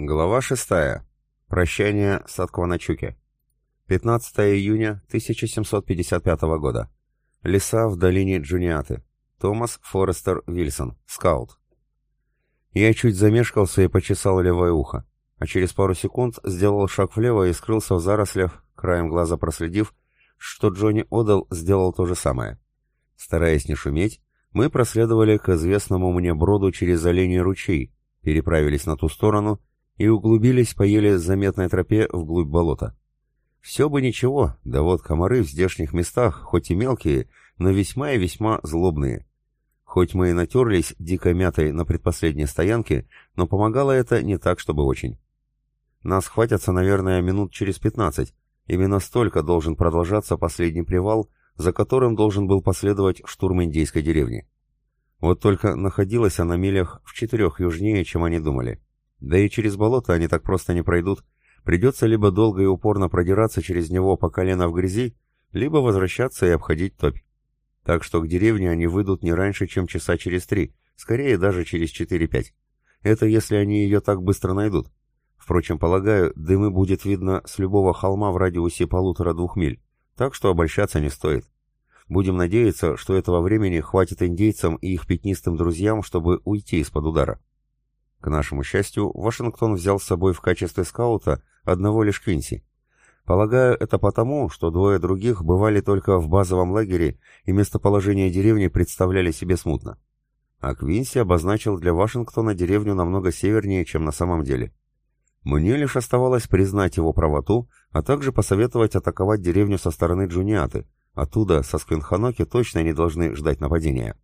Глава 6. Прощание с Аткваначуки. 15 июня 1755 года. Леса в долине Джуниаты. Томас Форестер Вильсон, скаут. Я чуть замешкался и почесал левое ухо, а через пару секунд сделал шаг влево и скрылся в зарослях, краем глаза проследив, что Джонни Одал сделал то же самое. Стараясь не шуметь, мы проследовали к известному мне броду через оленей ручей, переправились на ту сторону и углубились по еле заметной тропе вглубь болота. Все бы ничего, да вот комары в здешних местах, хоть и мелкие, но весьма и весьма злобные. Хоть мы и натерлись дикой мятой на предпоследней стоянке, но помогало это не так, чтобы очень. Нас хватятся, наверное, минут через пятнадцать. Именно столько должен продолжаться последний привал, за которым должен был последовать штурм индейской деревни. Вот только находилась она милях в четырех южнее, чем они думали. Да и через болото они так просто не пройдут. Придется либо долго и упорно продираться через него по колено в грязи, либо возвращаться и обходить топь. Так что к деревне они выйдут не раньше, чем часа через три, скорее даже через четыре-пять. Это если они ее так быстро найдут. Впрочем, полагаю, дымы будет видно с любого холма в радиусе полутора-двух миль, так что обольщаться не стоит. Будем надеяться, что этого времени хватит индейцам и их пятнистым друзьям, чтобы уйти из-под удара. К нашему счастью, Вашингтон взял с собой в качестве скаута одного лишь Квинси. Полагаю, это потому, что двое других бывали только в базовом лагере и местоположение деревни представляли себе смутно. А Квинси обозначил для Вашингтона деревню намного севернее, чем на самом деле. Мне лишь оставалось признать его правоту, а также посоветовать атаковать деревню со стороны Джуниаты. Оттуда, со Сквинханоки, точно не должны ждать нападения.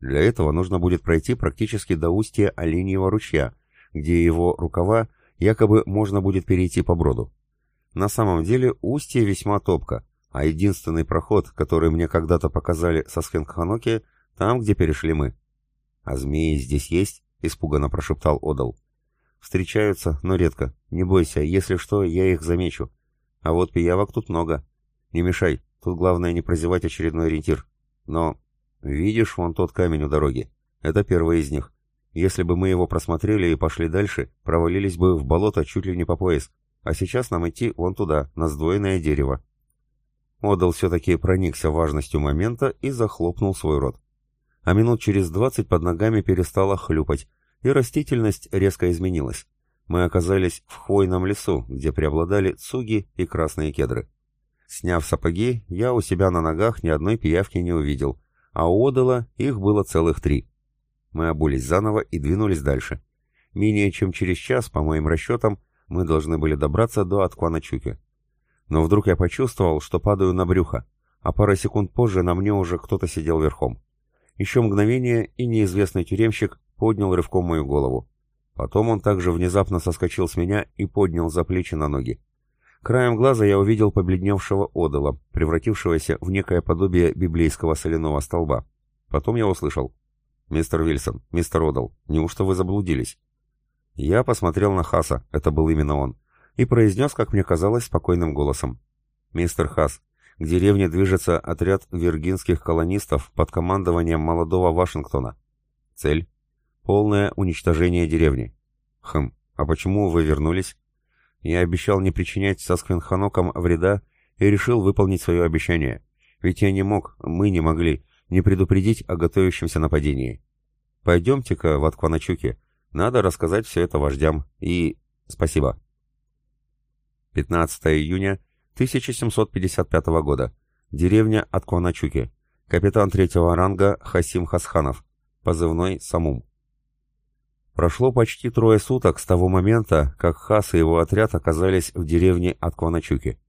Для этого нужно будет пройти практически до устья Оленьего ручья, где его рукава якобы можно будет перейти по броду. На самом деле устье весьма топко, а единственный проход, который мне когда-то показали со Сквинханоки, там, где перешли мы. «А змеи здесь есть?» — испуганно прошептал Одал. «Встречаются, но редко. Не бойся, если что, я их замечу. А вот пиявок тут много. Не мешай, тут главное не прозевать очередной ориентир. Но «Видишь вон тот камень у дороги? Это первый из них. Если бы мы его просмотрели и пошли дальше, провалились бы в болото чуть ли не по пояс. А сейчас нам идти вон туда, на сдвоенное дерево». Одал все-таки проникся важностью момента и захлопнул свой рот. А минут через двадцать под ногами перестала хлюпать, и растительность резко изменилась. Мы оказались в хвойном лесу, где преобладали цуги и красные кедры. Сняв сапоги, я у себя на ногах ни одной пиявки не увидел, а у Одала их было целых три. Мы обулись заново и двинулись дальше. Менее чем через час, по моим расчетам, мы должны были добраться до Аткуаначуки. Но вдруг я почувствовал, что падаю на брюхо, а пару секунд позже на мне уже кто-то сидел верхом. Еще мгновение, и неизвестный тюремщик поднял рывком мою голову. Потом он также внезапно соскочил с меня и поднял за плечи на ноги. Краем глаза я увидел побледневшего одола, превратившегося в некое подобие библейского соляного столба. Потом я услышал. «Мистер Вильсон, мистер Одал, неужто вы заблудились?» Я посмотрел на Хаса, это был именно он, и произнес, как мне казалось, спокойным голосом. «Мистер Хас, к деревне движется отряд виргинских колонистов под командованием молодого Вашингтона. Цель — полное уничтожение деревни. Хм, а почему вы вернулись?» Я обещал не причинять Сасквинханокам вреда и решил выполнить свое обещание. Ведь я не мог, мы не могли, не предупредить о готовящемся нападении. Пойдемте-ка в Аткваначуки. Надо рассказать все это вождям. И... спасибо. 15 июня 1755 года. Деревня Аткваначуки. Капитан третьего ранга Хасим Хасханов. Позывной Самум. Прошло почти трое суток с того момента, как Хас и его отряд оказались в деревне Аткваначуки.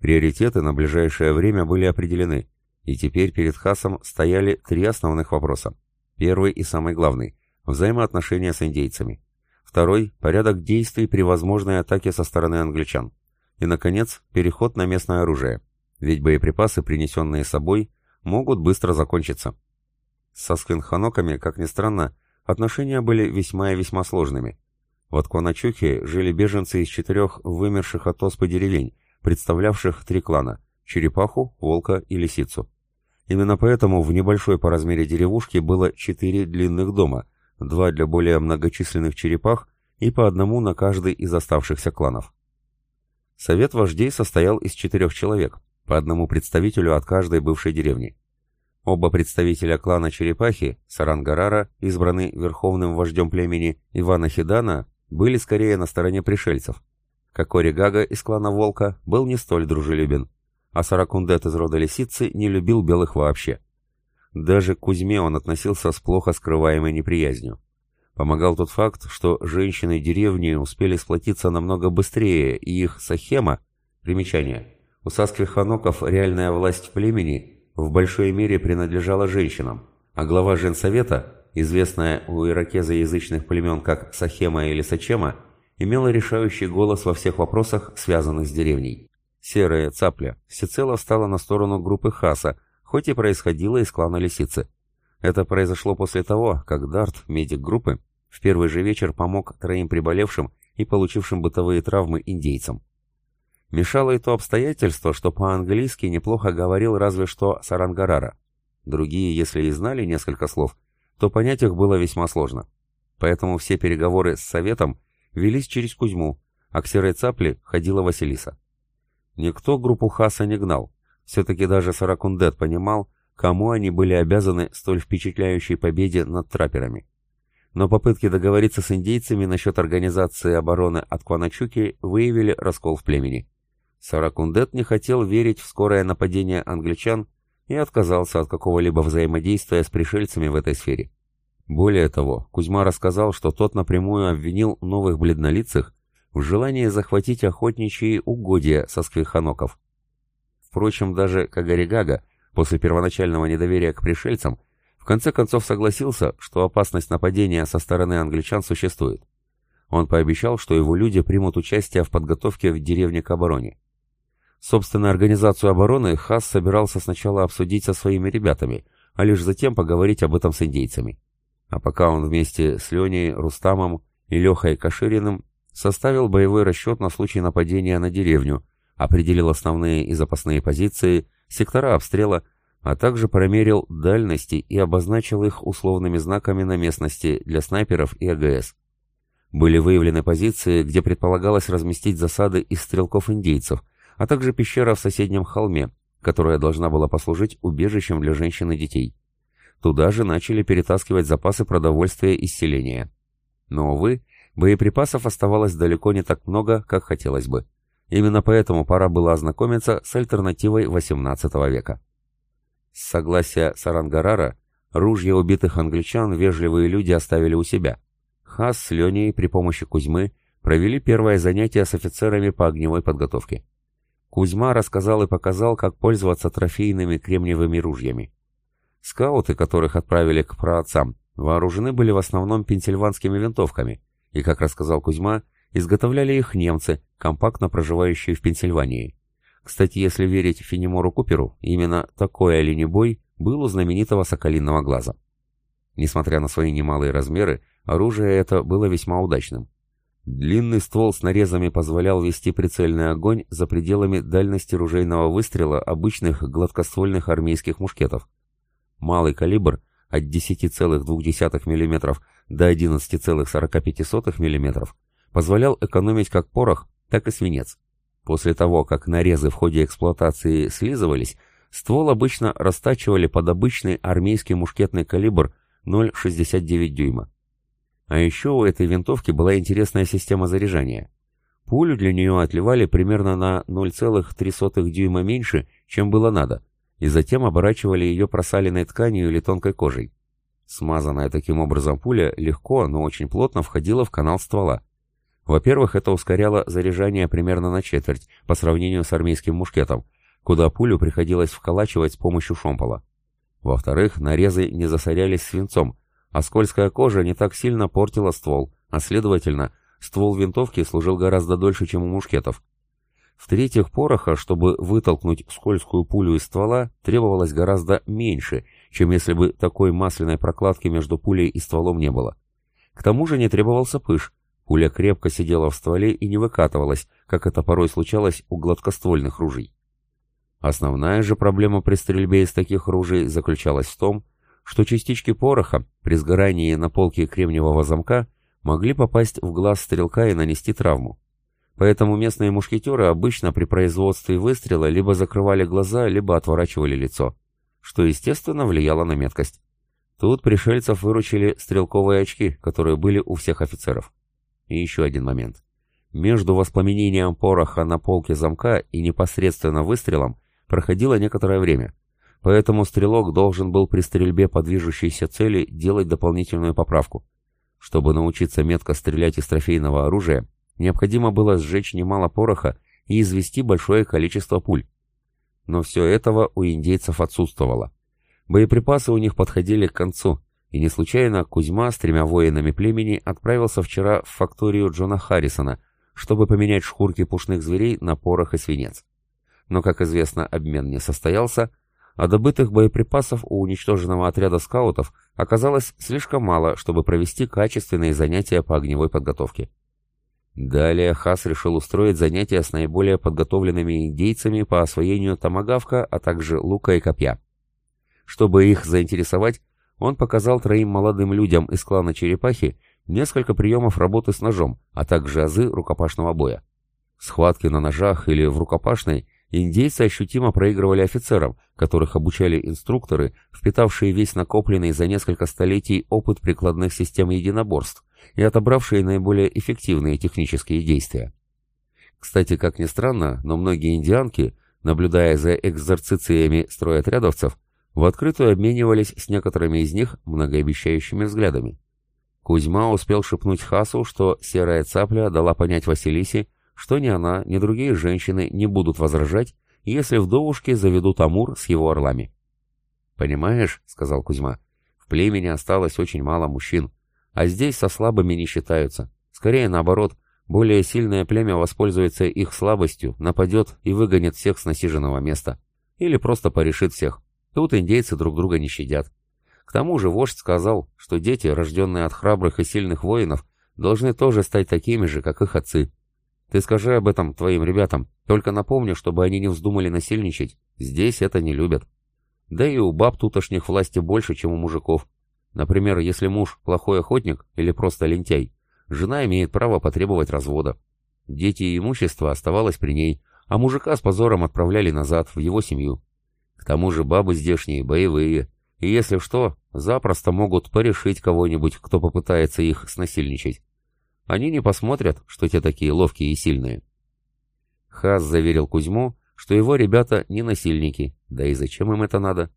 Приоритеты на ближайшее время были определены, и теперь перед Хасом стояли три основных вопроса. Первый и самый главный – взаимоотношения с индейцами. Второй – порядок действий при возможной атаке со стороны англичан. И, наконец, переход на местное оружие, ведь боеприпасы, принесенные с собой, могут быстро закончиться. Со сквинханоками, как ни странно, Отношения были весьма и весьма сложными. В Аткваначуке жили беженцы из четырех вымерших от оспы деревень, представлявших три клана – черепаху, волка и лисицу. Именно поэтому в небольшой по размере деревушке было четыре длинных дома, два для более многочисленных черепах и по одному на каждый из оставшихся кланов. Совет вождей состоял из четырех человек, по одному представителю от каждой бывшей деревни. Оба представителя клана Черепахи, Сарангарара, избраны верховным вождем племени Ивана Хидана, были скорее на стороне пришельцев. Кокори Гага из клана Волка был не столь дружелюбен, а Саракундет из рода Лисицы не любил белых вообще. Даже к Кузьме он относился с плохо скрываемой неприязнью. Помогал тот факт, что женщины деревни успели сплотиться намного быстрее, и их сахема, примечание, у сасквиханоков реальная власть племени в большой мере принадлежала женщинам, а глава женсовета, известная у иракезоязычных племен как Сахема или Сачема, имела решающий голос во всех вопросах, связанных с деревней. Серая цапля всецело встала на сторону группы Хаса, хоть и происходила из клана Лисицы. Это произошло после того, как Дарт, медик группы, в первый же вечер помог троим приболевшим и получившим бытовые травмы индейцам. Мешало и то обстоятельство, что по-английски неплохо говорил разве что Сарангарара. Другие, если и знали несколько слов, то понять их было весьма сложно. Поэтому все переговоры с Советом велись через Кузьму, а к Серой Цапле ходила Василиса. Никто группу Хаса не гнал. Все-таки даже Саракундет понимал, кому они были обязаны столь впечатляющей победе над трапперами. Но попытки договориться с индейцами насчет организации обороны от Кваначуки выявили раскол в племени. Саракундет не хотел верить в скорое нападение англичан и отказался от какого-либо взаимодействия с пришельцами в этой сфере. Более того, Кузьма рассказал, что тот напрямую обвинил новых бледнолицых в желании захватить охотничьи угодья со сквиханоков. Впрочем, даже Кагаригага, после первоначального недоверия к пришельцам, в конце концов согласился, что опасность нападения со стороны англичан существует. Он пообещал, что его люди примут участие в подготовке в деревне к обороне. Собственно, организацию обороны Хас собирался сначала обсудить со своими ребятами, а лишь затем поговорить об этом с индейцами. А пока он вместе с Леней, Рустамом и Лехой Кашириным составил боевой расчет на случай нападения на деревню, определил основные и запасные позиции, сектора обстрела, а также промерил дальности и обозначил их условными знаками на местности для снайперов и АГС. Были выявлены позиции, где предполагалось разместить засады из стрелков-индейцев, а также пещера в соседнем холме, которая должна была послужить убежищем для женщин и детей. Туда же начали перетаскивать запасы продовольствия и селения. Но, увы, боеприпасов оставалось далеко не так много, как хотелось бы. Именно поэтому пора было ознакомиться с альтернативой XVIII века. С согласия Сарангарара, ружья убитых англичан вежливые люди оставили у себя. Хас с Леней при помощи Кузьмы провели первое занятие с офицерами по огневой подготовке. Кузьма рассказал и показал, как пользоваться трофейными кремниевыми ружьями. Скауты, которых отправили к праотцам, вооружены были в основном пенсильванскими винтовками, и, как рассказал Кузьма, изготовляли их немцы, компактно проживающие в Пенсильвании. Кстати, если верить Фенемору Куперу, именно такой оленебой был у знаменитого соколиного глаза. Несмотря на свои немалые размеры, оружие это было весьма удачным. Длинный ствол с нарезами позволял вести прицельный огонь за пределами дальности ружейного выстрела обычных гладкоствольных армейских мушкетов. Малый калибр от 10,2 мм до 11,45 мм позволял экономить как порох, так и свинец. После того, как нарезы в ходе эксплуатации слизывались, ствол обычно растачивали под обычный армейский мушкетный калибр 0,69 дюйма. А еще у этой винтовки была интересная система заряжания. Пулю для нее отливали примерно на 0,3 дюйма меньше, чем было надо, и затем оборачивали ее просаленной тканью или тонкой кожей. Смазанная таким образом пуля легко, но очень плотно входила в канал ствола. Во-первых, это ускоряло заряжание примерно на четверть по сравнению с армейским мушкетом, куда пулю приходилось вколачивать с помощью шомпола. Во-вторых, нарезы не засорялись свинцом, а скользкая кожа не так сильно портила ствол, а следовательно, ствол винтовки служил гораздо дольше, чем у мушкетов. В-третьих, пороха, чтобы вытолкнуть скользкую пулю из ствола, требовалось гораздо меньше, чем если бы такой масляной прокладки между пулей и стволом не было. К тому же не требовался пыш, пуля крепко сидела в стволе и не выкатывалась, как это порой случалось у гладкоствольных ружей. Основная же проблема при стрельбе из таких ружей заключалась в том, что частички пороха при сгорании на полке кремниевого замка могли попасть в глаз стрелка и нанести травму. Поэтому местные мушкетеры обычно при производстве выстрела либо закрывали глаза, либо отворачивали лицо, что, естественно, влияло на меткость. Тут пришельцев выручили стрелковые очки, которые были у всех офицеров. И еще один момент. Между воспламенением пороха на полке замка и непосредственно выстрелом проходило некоторое время, поэтому стрелок должен был при стрельбе по движущейся цели делать дополнительную поправку. Чтобы научиться метко стрелять из трофейного оружия, необходимо было сжечь немало пороха и извести большое количество пуль. Но все этого у индейцев отсутствовало. Боеприпасы у них подходили к концу, и не случайно Кузьма с тремя воинами племени отправился вчера в факторию Джона Харрисона, чтобы поменять шкурки пушных зверей на порох и свинец. Но, как известно, обмен не состоялся, а добытых боеприпасов у уничтоженного отряда скаутов оказалось слишком мало, чтобы провести качественные занятия по огневой подготовке. Далее Хас решил устроить занятия с наиболее подготовленными индейцами по освоению томагавка, а также лука и копья. Чтобы их заинтересовать, он показал троим молодым людям из клана Черепахи несколько приемов работы с ножом, а также азы рукопашного боя. Схватки на ножах или в рукопашной индейцы ощутимо проигрывали офицерам, которых обучали инструкторы, впитавшие весь накопленный за несколько столетий опыт прикладных систем единоборств и отобравшие наиболее эффективные технические действия. Кстати, как ни странно, но многие индианки, наблюдая за экзорцициями стройотрядовцев, в открытую обменивались с некоторыми из них многообещающими взглядами. Кузьма успел шепнуть Хасу, что серая цапля дала понять Василисе, что ни она, ни другие женщины не будут возражать, если вдовушки заведут Амур с его орлами. «Понимаешь», — сказал Кузьма, — «в племени осталось очень мало мужчин, а здесь со слабыми не считаются. Скорее наоборот, более сильное племя воспользуется их слабостью, нападет и выгонит всех с насиженного места. Или просто порешит всех. Тут индейцы друг друга не щадят. К тому же вождь сказал, что дети, рожденные от храбрых и сильных воинов, должны тоже стать такими же, как их отцы. Ты скажи об этом твоим ребятам, только напомни, чтобы они не вздумали насильничать. Здесь это не любят. Да и у баб тутошних власти больше, чем у мужиков. Например, если муж плохой охотник или просто лентяй, жена имеет право потребовать развода. Дети и имущество оставалось при ней, а мужика с позором отправляли назад, в его семью. К тому же бабы здешние боевые, и если что, запросто могут порешить кого-нибудь, кто попытается их снасильничать. Они не посмотрят, что те такие ловкие и сильные. Хас заверил Кузьму, что его ребята не насильники, да и зачем им это надо?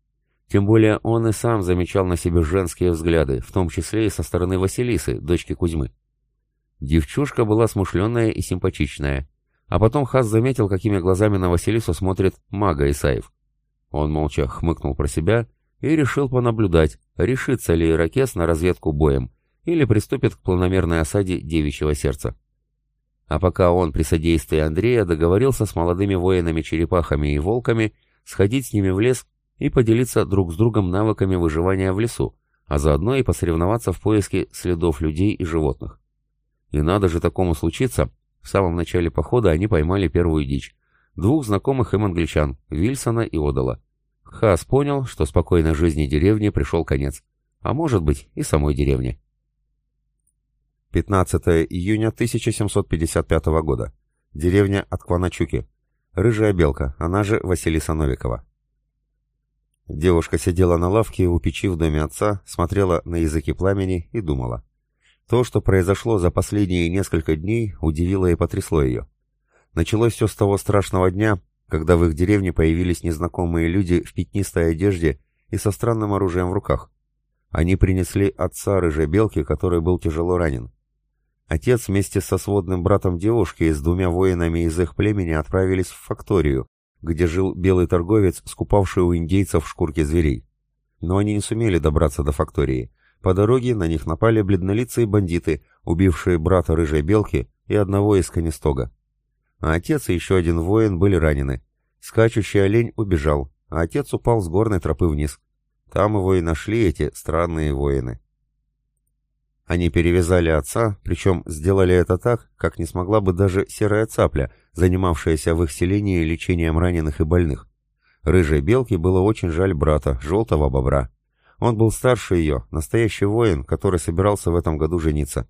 Тем более он и сам замечал на себе женские взгляды, в том числе и со стороны Василисы, дочки Кузьмы. Девчушка была смышленная и симпатичная, а потом Хас заметил, какими глазами на Василису смотрит мага Исаев. Он молча хмыкнул про себя и решил понаблюдать, решится ли Иракес на разведку боем или приступит к планомерной осаде девичьего сердца. А пока он при содействии Андрея договорился с молодыми воинами-черепахами и волками сходить с ними в лес и поделиться друг с другом навыками выживания в лесу, а заодно и посоревноваться в поиске следов людей и животных. И надо же такому случиться, в самом начале похода они поймали первую дичь, двух знакомых им англичан, Вильсона и Одала. Хас понял, что спокойной жизни деревни пришел конец, а может быть и самой деревни. 15 июня 1755 года. Деревня Аткваначуки. Рыжая белка, она же Василиса Новикова. Девушка сидела на лавке у печи в доме отца, смотрела на языки пламени и думала. То, что произошло за последние несколько дней, удивило и потрясло ее. Началось все с того страшного дня, когда в их деревне появились незнакомые люди в пятнистой одежде и со странным оружием в руках. Они принесли отца рыжей белки, который был тяжело ранен. Отец вместе со сводным братом девушки и с двумя воинами из их племени отправились в факторию, где жил белый торговец, скупавший у индейцев шкурки зверей. Но они не сумели добраться до фактории. По дороге на них напали бледнолицые бандиты, убившие брата рыжей белки и одного из Канистога. А отец и еще один воин были ранены. Скачущий олень убежал, а отец упал с горной тропы вниз. Там его и нашли эти странные воины. Они перевязали отца, причем сделали это так, как не смогла бы даже серая цапля, занимавшаяся в их селении лечением раненых и больных. Рыжей белке было очень жаль брата, желтого бобра. Он был старше ее, настоящий воин, который собирался в этом году жениться.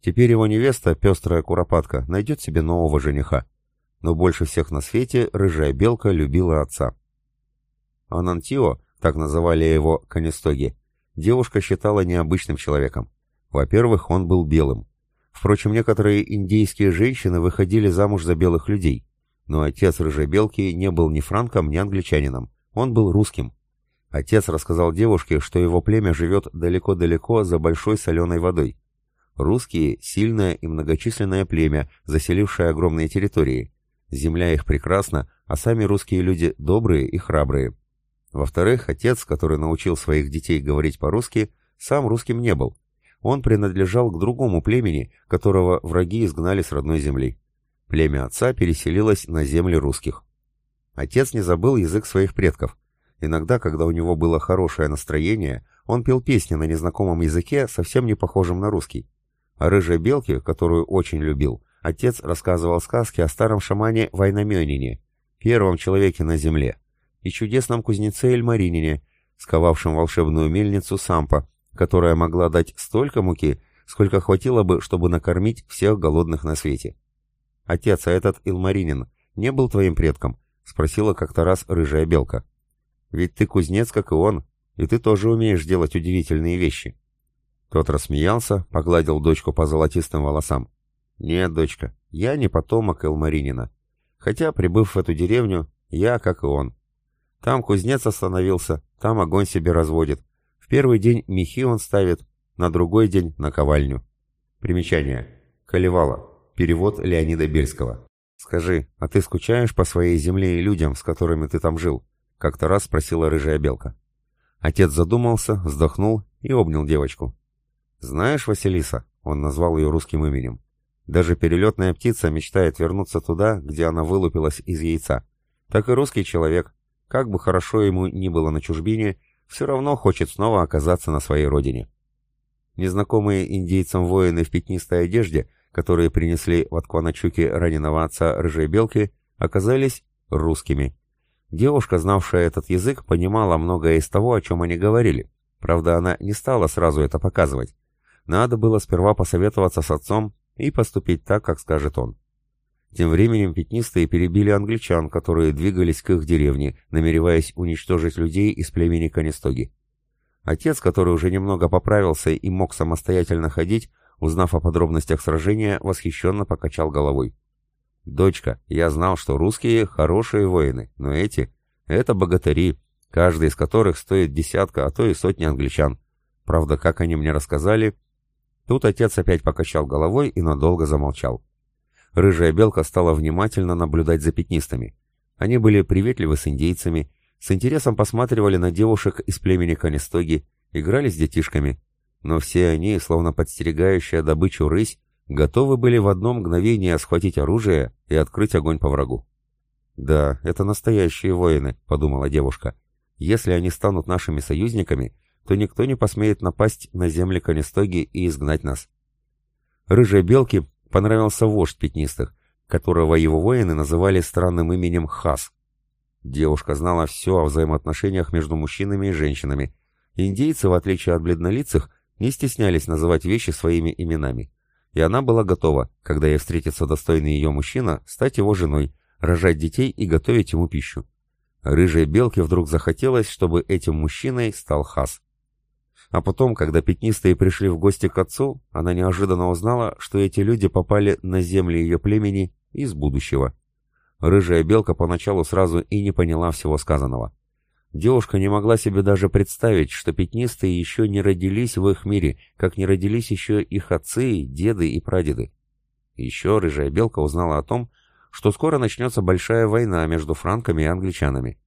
Теперь его невеста, пестрая куропатка, найдет себе нового жениха. Но больше всех на свете рыжая белка любила отца. Анантио, так называли его Канестоги, девушка считала необычным человеком. Во-первых, он был белым. Впрочем, некоторые индейские женщины выходили замуж за белых людей, но отец рыжей белки не был ни франком, ни англичанином. Он был русским. Отец рассказал девушке, что его племя живет далеко-далеко за большой соленой водой. Русские – сильное и многочисленное племя, заселившее огромные территории. Земля их прекрасна, а сами русские люди добрые и храбрые. Во-вторых, отец, который научил своих детей говорить по-русски, сам русским не был. Он принадлежал к другому племени, которого враги изгнали с родной земли. Племя отца переселилось на земли русских. Отец не забыл язык своих предков. Иногда, когда у него было хорошее настроение, он пел песни на незнакомом языке, совсем не похожем на русский. О рыжей белке, которую очень любил, отец рассказывал сказки о старом шамане Вайнамёнине, первом человеке на земле, и чудесном кузнеце Эльмаринине, сковавшем волшебную мельницу Сампа, которая могла дать столько муки, сколько хватило бы, чтобы накормить всех голодных на свете. «Отец, а этот Илмаринин не был твоим предком?» — спросила как-то раз рыжая белка. «Ведь ты кузнец, как и он, и ты тоже умеешь делать удивительные вещи». Тот рассмеялся, погладил дочку по золотистым волосам. «Нет, дочка, я не потомок Элмаринина. Хотя, прибыв в эту деревню, я, как и он. Там кузнец остановился, там огонь себе разводит. В первый день мехи он ставит, на другой день — наковальню. Примечание. Колевало. Перевод Леонида Бельского. «Скажи, а ты скучаешь по своей земле и людям, с которыми ты там жил?» — как-то раз спросила рыжая белка. Отец задумался, вздохнул и обнял девочку. «Знаешь, Василиса», — он назвал ее русским именем, «даже перелетная птица мечтает вернуться туда, где она вылупилась из яйца. Так и русский человек, как бы хорошо ему ни было на чужбине, все равно хочет снова оказаться на своей родине». Незнакомые индейцам воины в пятнистой одежде, которые принесли в Аткваначуке раненого отца рыжей белки, оказались русскими. Девушка, знавшая этот язык, понимала многое из того, о чем они говорили. Правда, она не стала сразу это показывать. Надо было сперва посоветоваться с отцом и поступить так, как скажет он. Тем временем пятнистые перебили англичан, которые двигались к их деревне, намереваясь уничтожить людей из племени Канистоги. Отец, который уже немного поправился и мог самостоятельно ходить, узнав о подробностях сражения, восхищенно покачал головой. «Дочка, я знал, что русские — хорошие воины, но эти — это богатыри, каждый из которых стоит десятка, а то и сотни англичан. Правда, как они мне рассказали, Тут отец опять покачал головой и надолго замолчал. Рыжая белка стала внимательно наблюдать за пятнистами. Они были приветливы с индейцами, с интересом посматривали на девушек из племени Канистоги, играли с детишками. Но все они, словно подстерегающая добычу рысь, готовы были в одно мгновение схватить оружие и открыть огонь по врагу. «Да, это настоящие воины», — подумала девушка. «Если они станут нашими союзниками, то никто не посмеет напасть на земли Канистоги и изгнать нас. Рыжей белке понравился вождь пятнистых, которого его воины называли странным именем Хас. Девушка знала все о взаимоотношениях между мужчинами и женщинами. Индейцы, в отличие от бледнолицых, не стеснялись называть вещи своими именами. И она была готова, когда ей встретится достойный ее мужчина, стать его женой, рожать детей и готовить ему пищу. Рыжей белке вдруг захотелось, чтобы этим мужчиной стал Хас. А потом, когда пятнистые пришли в гости к отцу, она неожиданно узнала, что эти люди попали на земли ее племени из будущего. Рыжая белка поначалу сразу и не поняла всего сказанного. Девушка не могла себе даже представить, что пятнистые еще не родились в их мире, как не родились еще их отцы, деды и прадеды. Еще рыжая белка узнала о том, что скоро начнется большая война между франками и англичанами.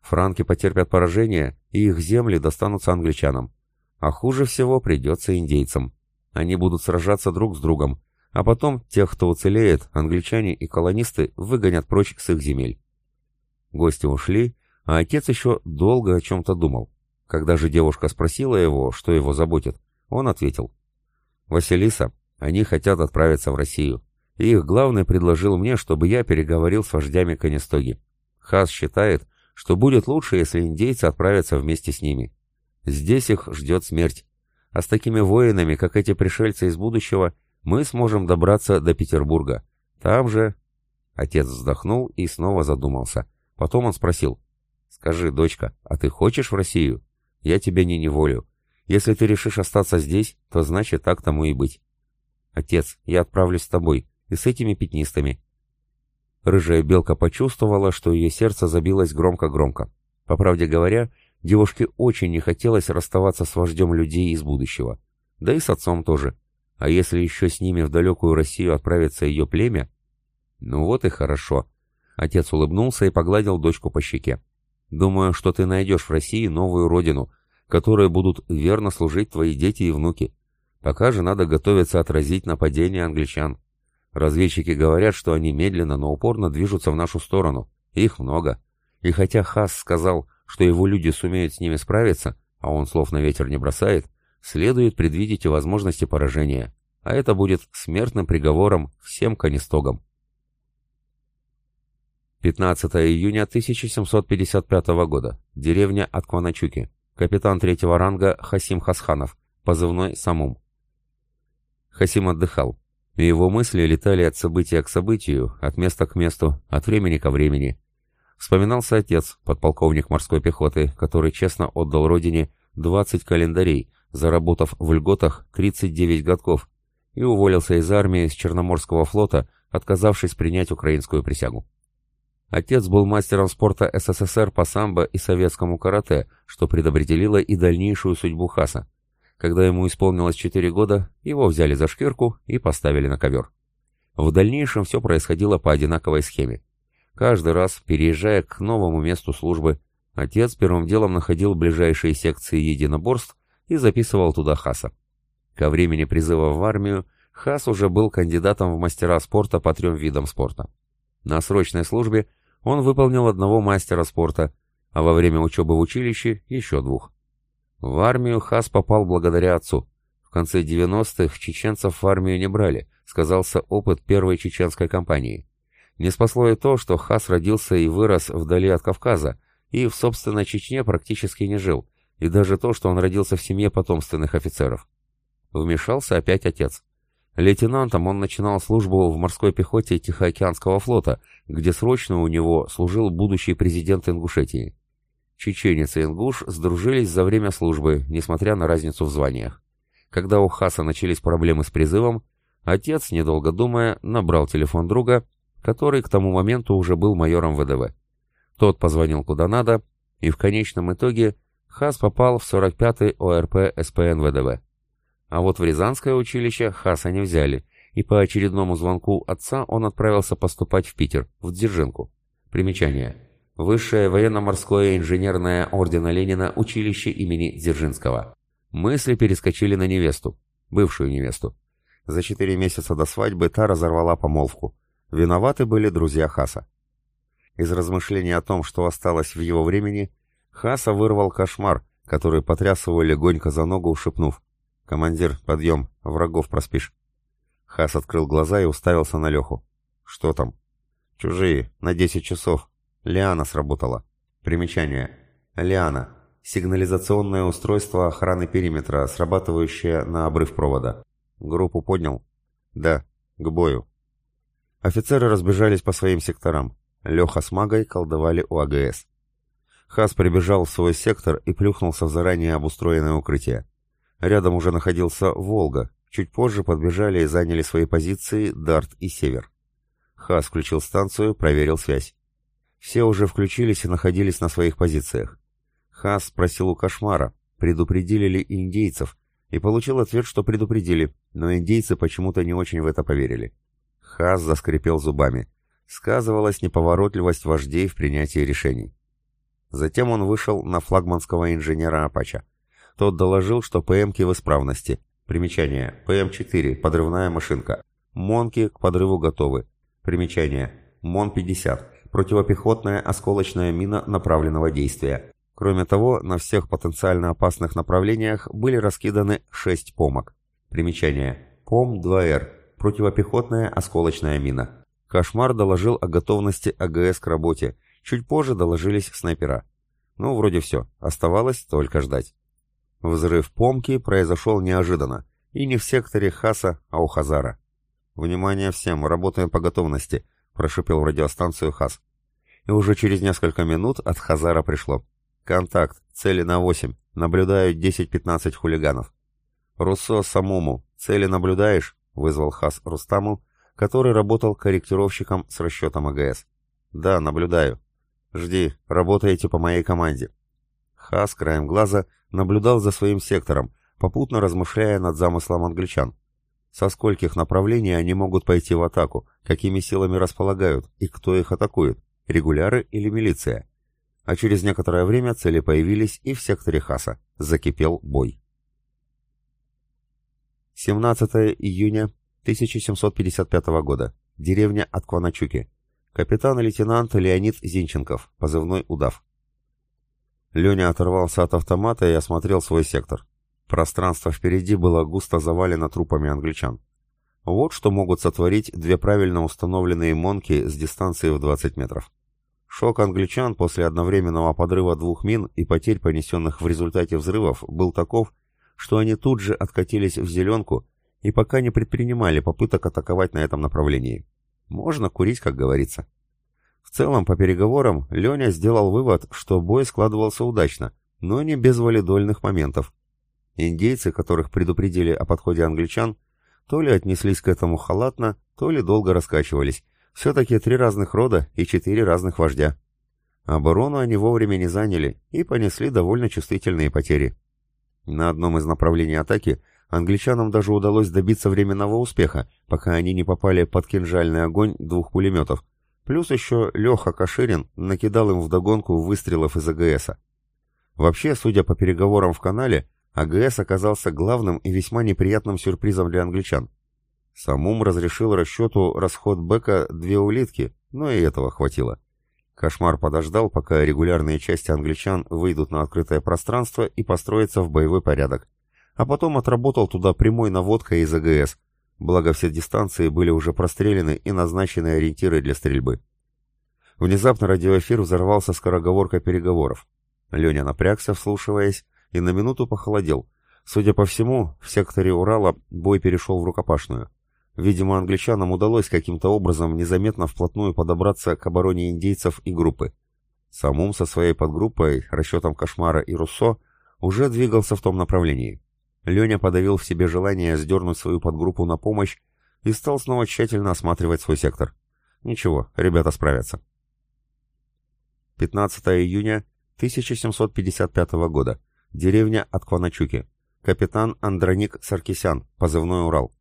Франки потерпят поражение, и их земли достанутся англичанам. А хуже всего придется индейцам. Они будут сражаться друг с другом, а потом тех, кто уцелеет, англичане и колонисты выгонят прочь с их земель. Гости ушли, а отец еще долго о чем-то думал. Когда же девушка спросила его, что его заботит, он ответил. «Василиса, они хотят отправиться в Россию, и их главный предложил мне, чтобы я переговорил с вождями Канестоги. Хас считает, что будет лучше, если индейцы отправятся вместе с ними. Здесь их ждет смерть. А с такими воинами, как эти пришельцы из будущего, мы сможем добраться до Петербурга. Там же...» Отец вздохнул и снова задумался. Потом он спросил. «Скажи, дочка, а ты хочешь в Россию? Я тебя не неволю. Если ты решишь остаться здесь, то значит так тому и быть. Отец, я отправлюсь с тобой и с этими пятнистыми». Рыжая белка почувствовала, что ее сердце забилось громко-громко. По правде говоря, девушке очень не хотелось расставаться с вождем людей из будущего. Да и с отцом тоже. А если еще с ними в далекую Россию отправится ее племя? Ну вот и хорошо. Отец улыбнулся и погладил дочку по щеке. Думаю, что ты найдешь в России новую родину, которой будут верно служить твои дети и внуки. Пока же надо готовиться отразить нападение англичан. Разведчики говорят, что они медленно, но упорно движутся в нашу сторону. Их много. И хотя Хас сказал, что его люди сумеют с ними справиться, а он слов на ветер не бросает, следует предвидеть и возможности поражения. А это будет смертным приговором всем канистогам. 15 июня 1755 года. Деревня Аткваначуки. Капитан третьего ранга Хасим Хасханов, позывной Самум. Хасим отдыхал, и его мысли летали от события к событию, от места к месту, от времени ко времени. Вспоминался отец, подполковник морской пехоты, который честно отдал родине 20 календарей, заработав в льготах 39 годков, и уволился из армии с Черноморского флота, отказавшись принять украинскую присягу. Отец был мастером спорта СССР по самбо и советскому карате, что предопределило и дальнейшую судьбу Хаса. Когда ему исполнилось 4 года, его взяли за шкирку и поставили на ковер. В дальнейшем все происходило по одинаковой схеме. Каждый раз, переезжая к новому месту службы, отец первым делом находил ближайшие секции единоборств и записывал туда Хаса. Ко времени призыва в армию Хас уже был кандидатом в мастера спорта по трем видам спорта. На срочной службе он выполнил одного мастера спорта, а во время учебы в училище еще двух. В армию Хас попал благодаря отцу. В конце 90-х чеченцев в армию не брали, сказался опыт первой чеченской кампании. Не спасло и то, что Хас родился и вырос вдали от Кавказа, и в собственной Чечне практически не жил, и даже то, что он родился в семье потомственных офицеров. Вмешался опять отец. Лейтенантом он начинал службу в морской пехоте Тихоокеанского флота, где срочно у него служил будущий президент Ингушетии. Чеченец и ингуш сдружились за время службы, несмотря на разницу в званиях. Когда у Хаса начались проблемы с призывом, отец, недолго думая, набрал телефон друга, который к тому моменту уже был майором ВДВ. Тот позвонил куда надо, и в конечном итоге Хас попал в 45-й ОРП СПН ВДВ. А вот в Рязанское училище Хаса не взяли, и по очередному звонку отца он отправился поступать в Питер, в Дзержинку. Примечание. Высшее военно-морское инженерное ордена Ленина училище имени Дзержинского. Мысли перескочили на невесту, бывшую невесту. За четыре месяца до свадьбы та разорвала помолвку. Виноваты были друзья Хаса. Из размышлений о том, что осталось в его времени, Хаса вырвал кошмар, который потряс его легонько за ногу, шепнув «Командир, подъем, врагов проспишь». Хас открыл глаза и уставился на Леху. «Что там?» «Чужие, на десять часов. Лиана сработала». Примечание. Лиана. Сигнализационное устройство охраны периметра, срабатывающее на обрыв провода. Группу поднял? Да. К бою. Офицеры разбежались по своим секторам. Леха с Магой колдовали у АГС. Хас прибежал в свой сектор и плюхнулся в заранее обустроенное укрытие. Рядом уже находился «Волга». Чуть позже подбежали и заняли свои позиции «Дарт» и «Север». Хас включил станцию, проверил связь. Все уже включились и находились на своих позициях. Хас спросил у Кошмара, предупредили ли индейцев, и получил ответ, что предупредили, но индейцы почему-то не очень в это поверили. Хас заскрипел зубами. Сказывалась неповоротливость вождей в принятии решений. Затем он вышел на флагманского инженера Апача. Тот доложил, что ПМки в исправности. Примечание. ПМ-4. Подрывная машинка. Монки к подрыву готовы. Примечание. МОН-50. Противопехотная осколочная мина направленного действия. Кроме того, на всех потенциально опасных направлениях были раскиданы 6 помок. Примечание. ПОМ-2Р. Противопехотная осколочная мина. Кошмар доложил о готовности АГС к работе. Чуть позже доложились снайпера. Ну, вроде все. Оставалось только ждать. Взрыв помки произошел неожиданно, И не в секторе Хаса, а у Хазара. «Внимание всем, работаем по готовности», — прошипел в радиостанцию Хас. И уже через несколько минут от Хазара пришло. «Контакт, цели на 8, наблюдают 10-15 хулиганов». «Руссо самому, цели наблюдаешь?» — вызвал Хас Рустаму, который работал корректировщиком с расчетом АГС. «Да, наблюдаю». «Жди, работаете по моей команде». Хас краем глаза наблюдал за своим сектором, попутно размышляя над замыслом англичан. Со скольких направлений они могут пойти в атаку, какими силами располагают и кто их атакует, регуляры или милиция. А через некоторое время цели появились и в секторе Хаса. Закипел бой. 17 июня 1755 года. Деревня Аткваначуки. Капитан-лейтенант Леонид Зинченков, позывной «Удав». Леня оторвался от автомата и осмотрел свой сектор. Пространство впереди было густо завалено трупами англичан. Вот что могут сотворить две правильно установленные монки с дистанции в 20 метров. Шок англичан после одновременного подрыва двух мин и потерь, понесенных в результате взрывов, был таков, что они тут же откатились в зеленку и пока не предпринимали попыток атаковать на этом направлении. Можно курить, как говорится. В целом, по переговорам, Леня сделал вывод, что бой складывался удачно, но не без валидольных моментов. Индейцы, которых предупредили о подходе англичан, то ли отнеслись к этому халатно, то ли долго раскачивались. Все-таки три разных рода и четыре разных вождя. Оборону они вовремя не заняли и понесли довольно чувствительные потери. На одном из направлений атаки англичанам даже удалось добиться временного успеха, пока они не попали под кинжальный огонь двух пулеметов. Плюс еще Леха Каширин накидал им вдогонку выстрелов из АГСа. Вообще, судя по переговорам в канале, АГС оказался главным и весьма неприятным сюрпризом для англичан. Самум разрешил расчету расход Бека две улитки, но и этого хватило. Кошмар подождал, пока регулярные части англичан выйдут на открытое пространство и построятся в боевой порядок. А потом отработал туда прямой наводкой из АГС, благо все дистанции были уже прострелены и назначены ориентиры для стрельбы. Внезапно радиоэфир взорвался скороговоркой переговоров. Леня напрягся, вслушиваясь, и на минуту похолодел. Судя по всему, в секторе Урала бой перешел в рукопашную. Видимо, англичанам удалось каким-то образом незаметно вплотную подобраться к обороне индейцев и группы. Самум со своей подгруппой, расчетом Кошмара и Руссо, уже двигался в том направлении. Леня подавил в себе желание сдернуть свою подгруппу на помощь и стал снова тщательно осматривать свой сектор. Ничего, ребята справятся. 15 июня 1755 года. Деревня Аткваначуки. Капитан Андроник Саркисян, позывной «Урал».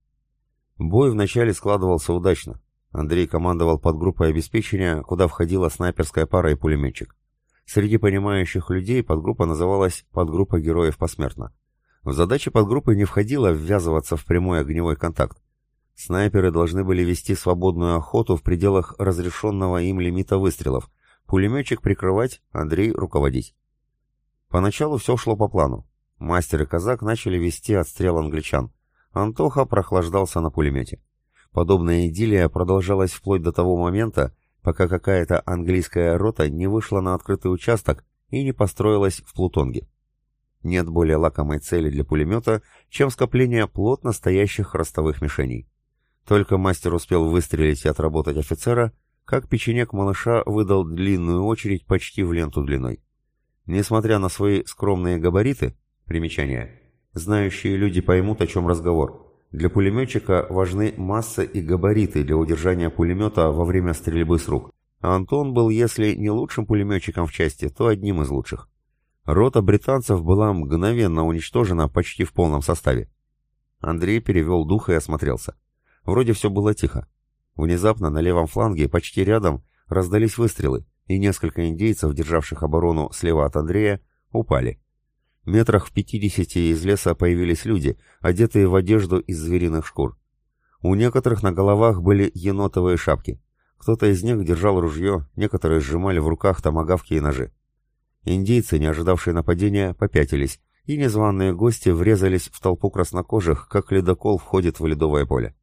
Бой вначале складывался удачно. Андрей командовал подгруппой обеспечения, куда входила снайперская пара и пулеметчик. Среди понимающих людей подгруппа называлась «Подгруппа героев посмертно». В задачи подгруппы не входило ввязываться в прямой огневой контакт. Снайперы должны были вести свободную охоту в пределах разрешенного им лимита выстрелов, пулеметчик прикрывать, Андрей руководить. Поначалу все шло по плану. Мастер и казак начали вести отстрел англичан. Антоха прохлаждался на пулемете. Подобная идиллия продолжалась вплоть до того момента, пока какая-то английская рота не вышла на открытый участок и не построилась в Плутонге. Нет более лакомой цели для пулемета, чем скопление плотно стоящих ростовых мишеней. Только мастер успел выстрелить и отработать офицера, как печенек малыша выдал длинную очередь почти в ленту длиной. Несмотря на свои скромные габариты, примечание, знающие люди поймут, о чем разговор. Для пулеметчика важны масса и габариты для удержания пулемета во время стрельбы с рук. А Антон был, если не лучшим пулеметчиком в части, то одним из лучших. Рота британцев была мгновенно уничтожена почти в полном составе. Андрей перевел дух и осмотрелся. Вроде все было тихо. Внезапно на левом фланге, почти рядом, раздались выстрелы и несколько индейцев, державших оборону слева от Андрея, упали. Метрах в пятидесяти из леса появились люди, одетые в одежду из звериных шкур. У некоторых на головах были енотовые шапки. Кто-то из них держал ружье, некоторые сжимали в руках томагавки и ножи. Индейцы, не ожидавшие нападения, попятились, и незваные гости врезались в толпу краснокожих, как ледокол входит в ледовое поле.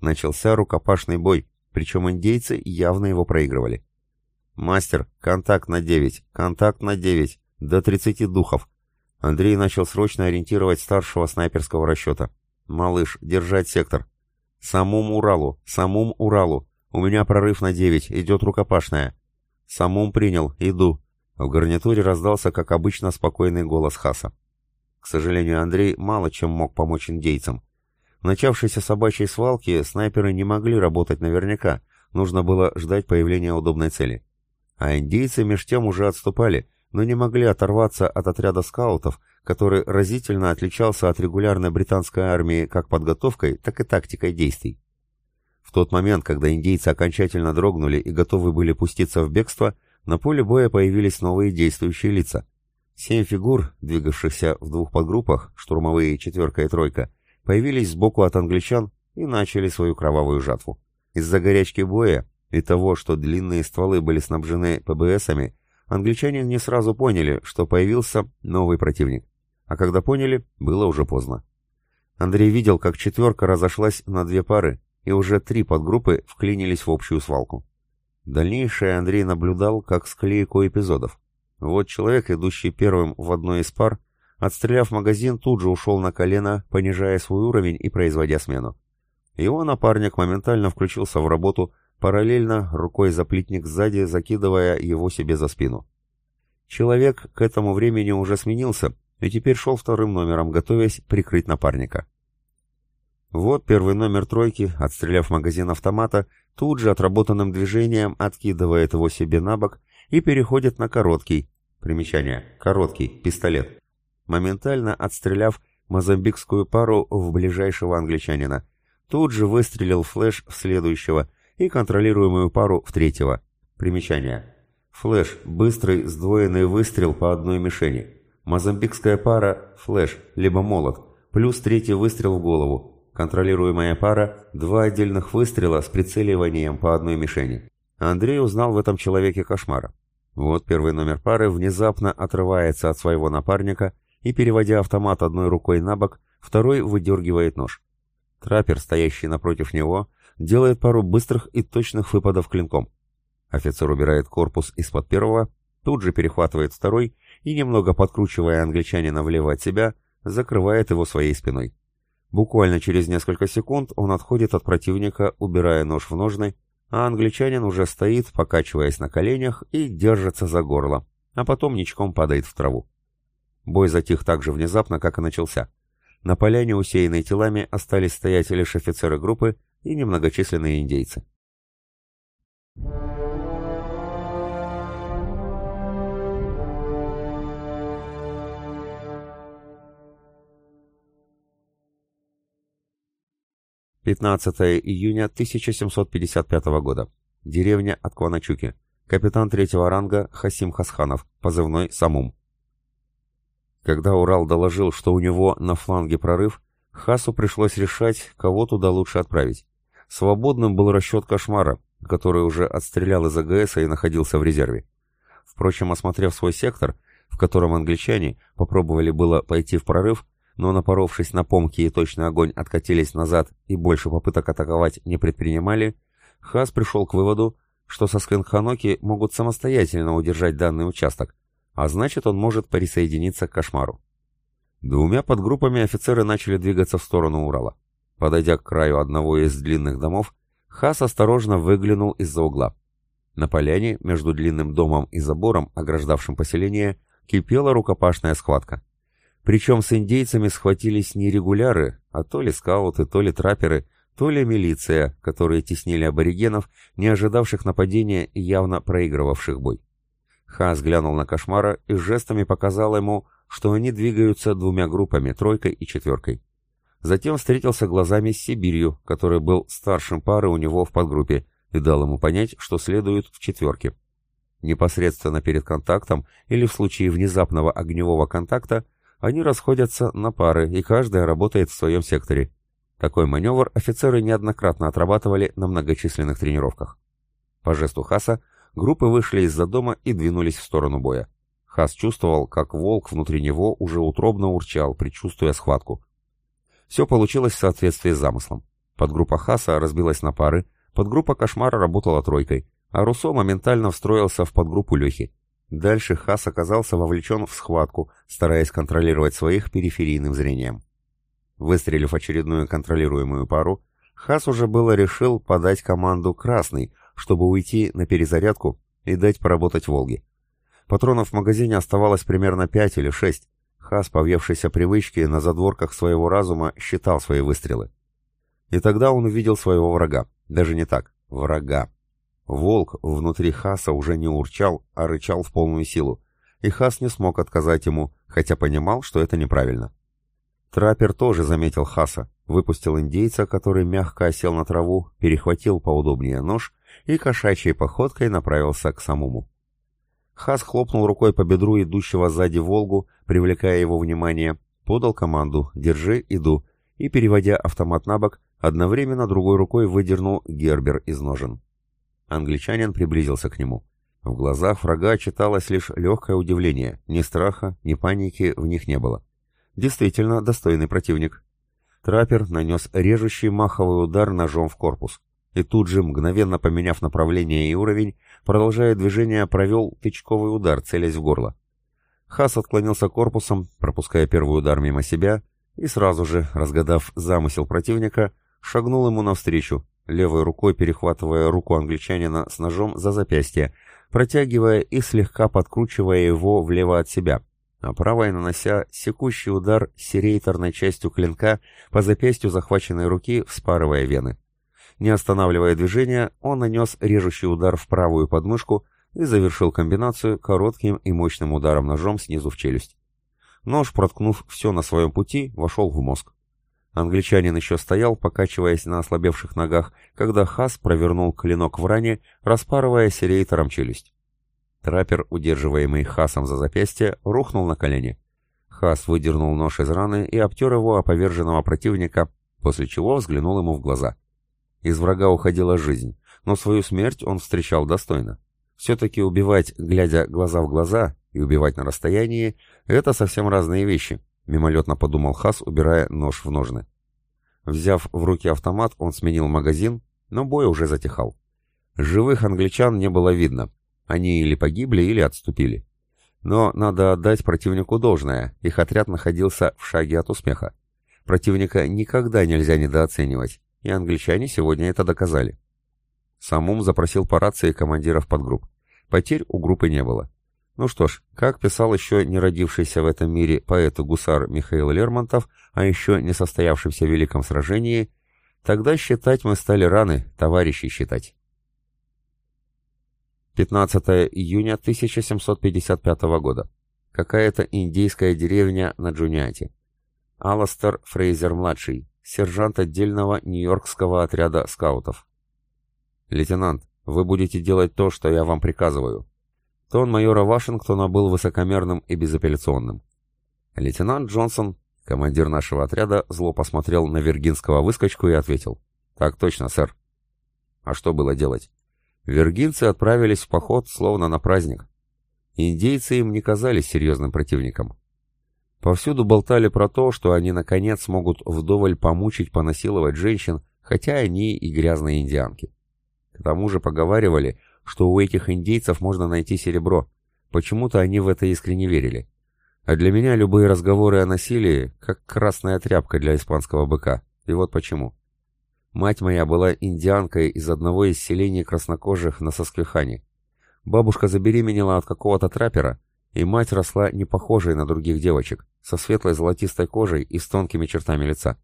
Начался рукопашный бой, причем индейцы явно его проигрывали. «Мастер, контакт на девять, контакт на девять, до тридцати духов». Андрей начал срочно ориентировать старшего снайперского расчета. «Малыш, держать сектор!» «Самум Уралу! Самум Уралу! У меня прорыв на девять, идет рукопашная!» «Самум принял, иду!» В гарнитуре раздался, как обычно, спокойный голос Хаса. К сожалению, Андрей мало чем мог помочь индейцам. В начавшейся собачьей свалке снайперы не могли работать наверняка, нужно было ждать появления удобной цели. А индейцы меж тем уже отступали, но не могли оторваться от отряда скаутов, который разительно отличался от регулярной британской армии как подготовкой, так и тактикой действий. В тот момент, когда индейцы окончательно дрогнули и готовы были пуститься в бегство, на поле боя появились новые действующие лица. Семь фигур, двигавшихся в двух подгруппах, штурмовые четверка и тройка, появились сбоку от англичан и начали свою кровавую жатву. Из-за горячки боя и того, что длинные стволы были снабжены ПБСами, англичане не сразу поняли, что появился новый противник. А когда поняли, было уже поздно. Андрей видел, как четверка разошлась на две пары, и уже три подгруппы вклинились в общую свалку. Дальнейшее Андрей наблюдал как склейку эпизодов. Вот человек, идущий первым в одной из пар, отстреляв магазин, тут же ушел на колено, понижая свой уровень и производя смену. Его напарник моментально включился в работу, параллельно рукой заплитник сзади, закидывая его себе за спину. Человек к этому времени уже сменился и теперь шел вторым номером, готовясь прикрыть напарника. Вот первый номер тройки, отстреляв магазин автомата, тут же отработанным движением откидывает его себе на бок и переходит на короткий, примечание, короткий, пистолет, моментально отстреляв мозамбикскую пару в ближайшего англичанина. Тут же выстрелил флеш в следующего и контролируемую пару в третьего. Примечание. Флеш – быстрый сдвоенный выстрел по одной мишени. Мозамбикская пара – флеш, либо молот, плюс третий выстрел в голову. Контролируемая пара – два отдельных выстрела с прицеливанием по одной мишени. Андрей узнал в этом человеке кошмара. Вот первый номер пары внезапно отрывается от своего напарника и, переводя автомат одной рукой на бок, второй выдергивает нож. Траппер, стоящий напротив него, делает пару быстрых и точных выпадов клинком. Офицер убирает корпус из-под первого, тут же перехватывает второй и, немного подкручивая англичанина влево от себя, закрывает его своей спиной. Буквально через несколько секунд он отходит от противника, убирая нож в ножны, а англичанин уже стоит, покачиваясь на коленях и держится за горло, а потом ничком падает в траву. Бой затих так же внезапно, как и начался. На поляне, усеянной телами, остались стоять лишь офицеры группы и немногочисленные индейцы. Пятнадцатое июня 1755 года. Деревня Аткваначуки. Капитан третьего ранга Хасим Хасханов, позывной Самум. Когда Урал доложил, что у него на фланге прорыв, Хасу пришлось решать, кого туда лучше отправить. Свободным был расчет Кошмара, который уже отстрелял из АГС и находился в резерве. Впрочем, осмотрев свой сектор, в котором англичане попробовали было пойти в прорыв, но, напоровшись на помки и точный огонь, откатились назад и больше попыток атаковать не предпринимали, Хас пришел к выводу, что со Скэнханоки могут самостоятельно удержать данный участок, а значит он может присоединиться к кошмару. Двумя подгруппами офицеры начали двигаться в сторону Урала. Подойдя к краю одного из длинных домов, Хас осторожно выглянул из-за угла. На поляне, между длинным домом и забором, ограждавшим поселение, кипела рукопашная схватка. Причем с индейцами схватились не регуляры, а то ли скауты, то ли трапперы, то ли милиция, которые теснили аборигенов, не ожидавших нападения и явно проигрывавших бой. Хас глянул на кошмара и жестами показал ему, что они двигаются двумя группами, тройкой и четверкой. Затем встретился глазами с Сибирью, который был старшим пары у него в подгруппе, и дал ему понять, что следует в четверке. Непосредственно перед контактом или в случае внезапного огневого контакта они расходятся на пары, и каждая работает в своем секторе. Такой маневр офицеры неоднократно отрабатывали на многочисленных тренировках. По жесту Хаса группы вышли из-за дома и двинулись в сторону боя. Хас чувствовал, как волк внутри него уже утробно урчал, предчувствуя схватку. Все получилось в соответствии с замыслом. Подгруппа Хаса разбилась на пары, подгруппа Кошмара работала тройкой, а Руссо моментально встроился в подгруппу Лехи. Дальше Хас оказался вовлечен в схватку, стараясь контролировать своих периферийным зрением. Выстрелив очередную контролируемую пару, Хас уже было решил подать команду «Красный», чтобы уйти на перезарядку и дать поработать «Волге». Патронов в магазине оставалось примерно пять или шесть. Хас, по въевшейся привычке, на задворках своего разума считал свои выстрелы. И тогда он увидел своего врага. Даже не так. Врага. Волк внутри Хаса уже не урчал, а рычал в полную силу. И Хас не смог отказать ему, хотя понимал, что это неправильно. Траппер тоже заметил Хаса, выпустил индейца, который мягко осел на траву, перехватил поудобнее нож и кошачьей походкой направился к самому. Хас хлопнул рукой по бедру идущего сзади Волгу, привлекая его внимание, подал команду «Держи, иду», и, переводя автомат на бок, одновременно другой рукой выдернул Гербер из ножен. Англичанин приблизился к нему. В глазах врага читалось лишь легкое удивление, ни страха, ни паники в них не было. Действительно достойный противник. Траппер нанес режущий маховый удар ножом в корпус. И тут же, мгновенно поменяв направление и уровень, продолжая движение, провел тычковый удар, целясь в горло. Хас отклонился корпусом, пропуская первый удар мимо себя, и сразу же, разгадав замысел противника, шагнул ему навстречу, левой рукой перехватывая руку англичанина с ножом за запястье, протягивая и слегка подкручивая его влево от себя, а правой нанося секущий удар серейторной частью клинка по запястью захваченной руки, вспарывая вены. Не останавливая движение, он нанес режущий удар в правую подмышку и завершил комбинацию коротким и мощным ударом ножом снизу в челюсть. Нож, проткнув все на своем пути, вошел в мозг. Англичанин еще стоял, покачиваясь на ослабевших ногах, когда Хас провернул клинок в ране, распарывая серейтором челюсть. Траппер, удерживаемый Хасом за запястье, рухнул на колени. Хас выдернул нож из раны и обтер его о поверженного противника, после чего взглянул ему в глаза. Из врага уходила жизнь, но свою смерть он встречал достойно. Все-таки убивать, глядя глаза в глаза, и убивать на расстоянии — это совсем разные вещи, мимолетно подумал Хас, убирая нож в ножны. Взяв в руки автомат, он сменил магазин, но бой уже затихал. Живых англичан не было видно, они или погибли, или отступили. Но надо отдать противнику должное, их отряд находился в шаге от успеха. Противника никогда нельзя недооценивать, и англичане сегодня это доказали. Самум запросил по рации командиров подгрупп. Потерь у группы не было. Ну что ж, как писал еще не родившийся в этом мире поэт-гусар Михаил Лермонтов о еще не состоявшемся великом сражении, тогда считать мы стали раны, товарищи считать. 15 июня 1755 года. Какая-то индейская деревня на Джуниате. Аластер Фрейзер-младший, сержант отдельного нью-йоркского отряда скаутов. «Лейтенант, вы будете делать то, что я вам приказываю». Тон майора Вашингтона был высокомерным и безапелляционным. Лейтенант Джонсон, командир нашего отряда, зло посмотрел на виргинского выскочку и ответил. «Так точно, сэр». А что было делать? Виргинцы отправились в поход словно на праздник. Индейцы им не казались серьезным противником. Повсюду болтали про то, что они наконец смогут вдоволь помучить, понасиловать женщин, хотя они и грязные индианки. К тому же поговаривали, что у этих индейцев можно найти серебро. Почему-то они в это искренне верили. А для меня любые разговоры о насилии, как красная тряпка для испанского быка. И вот почему. Мать моя была индианкой из одного из селений краснокожих на Сосквихане. Бабушка забеременела от какого-то траппера, и мать росла не похожей на других девочек, со светлой золотистой кожей и с тонкими чертами лица.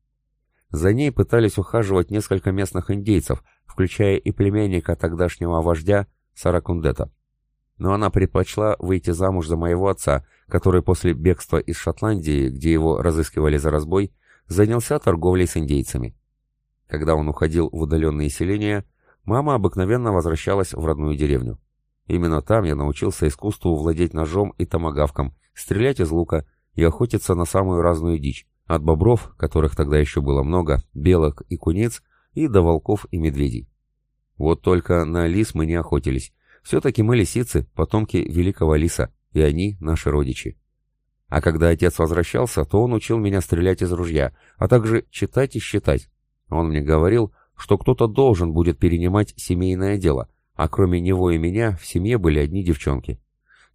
За ней пытались ухаживать несколько местных индейцев, включая и племянника тогдашнего вождя Саракундета. Но она предпочла выйти замуж за моего отца, который после бегства из Шотландии, где его разыскивали за разбой, занялся торговлей с индейцами. Когда он уходил в удаленные селения, мама обыкновенно возвращалась в родную деревню. Именно там я научился искусству владеть ножом и томагавком, стрелять из лука и охотиться на самую разную дичь, от бобров, которых тогда еще было много, белок и куниц, и до волков и медведей. Вот только на лис мы не охотились. Все-таки мы лисицы, потомки великого лиса, и они наши родичи. А когда отец возвращался, то он учил меня стрелять из ружья, а также читать и считать, он мне говорил, что кто-то должен будет перенимать семейное дело, а кроме него и меня в семье были одни девчонки.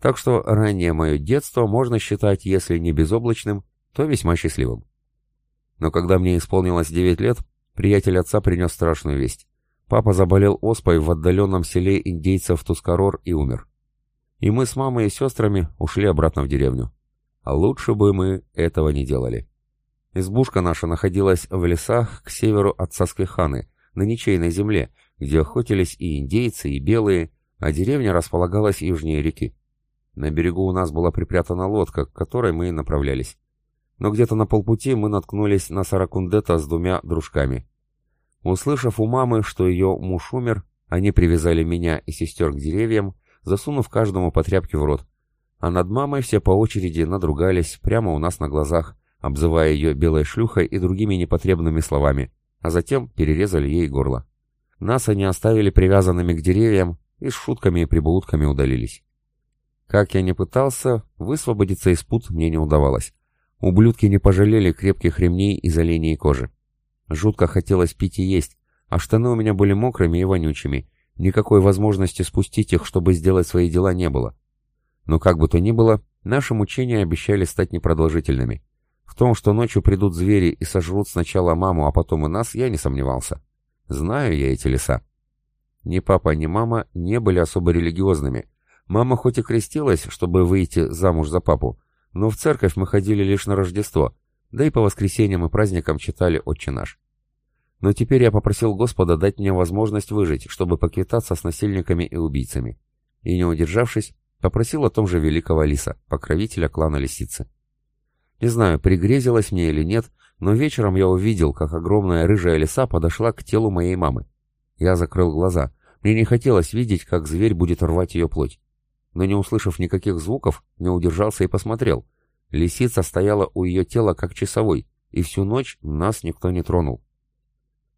Так что раннее мое детство можно считать, если не безоблачным, то весьма счастливым. Но когда мне исполнилось 9 лет, приятель отца принес страшную весть. Папа заболел оспой в отдаленном селе индейцев Тускарор и умер. И мы с мамой и сестрами ушли обратно в деревню. А лучше бы мы этого не делали. Избушка наша находилась в лесах к северу от Сасквиханы, на ничейной земле, где охотились и индейцы, и белые, а деревня располагалась южнее реки. На берегу у нас была припрятана лодка, к которой мы и направлялись. Но где-то на полпути мы наткнулись на Саракундета с двумя дружками. Услышав у мамы, что ее муж умер, они привязали меня и сестер к деревьям, засунув каждому по тряпке в рот. А над мамой все по очереди надругались прямо у нас на глазах, обзывая ее белой шлюхой и другими непотребными словами, а затем перерезали ей горло. Нас они оставили привязанными к деревьям и с шутками и прибаутками удалились. Как я ни пытался, высвободиться из пут мне не удавалось. Ублюдки не пожалели крепких ремней из оленей кожи. Жутко хотелось пить и есть, а штаны у меня были мокрыми и вонючими. Никакой возможности спустить их, чтобы сделать свои дела, не было. Но как бы то ни было, наши мучения обещали стать непродолжительными. В том, что ночью придут звери и сожрут сначала маму, а потом и нас, я не сомневался. Знаю я эти леса. Ни папа, ни мама не были особо религиозными, Мама хоть и крестилась, чтобы выйти замуж за папу, но в церковь мы ходили лишь на Рождество, да и по воскресеньям и праздникам читали «Отче наш». Но теперь я попросил Господа дать мне возможность выжить, чтобы поквитаться с насильниками и убийцами. И не удержавшись, попросил о том же великого лиса, покровителя клана лисицы. Не знаю, пригрезилось мне или нет, но вечером я увидел, как огромная рыжая лиса подошла к телу моей мамы. Я закрыл глаза. Мне не хотелось видеть, как зверь будет рвать ее плоть но не услышав никаких звуков, не удержался и посмотрел. Лисица стояла у ее тела как часовой, и всю ночь нас никто не тронул.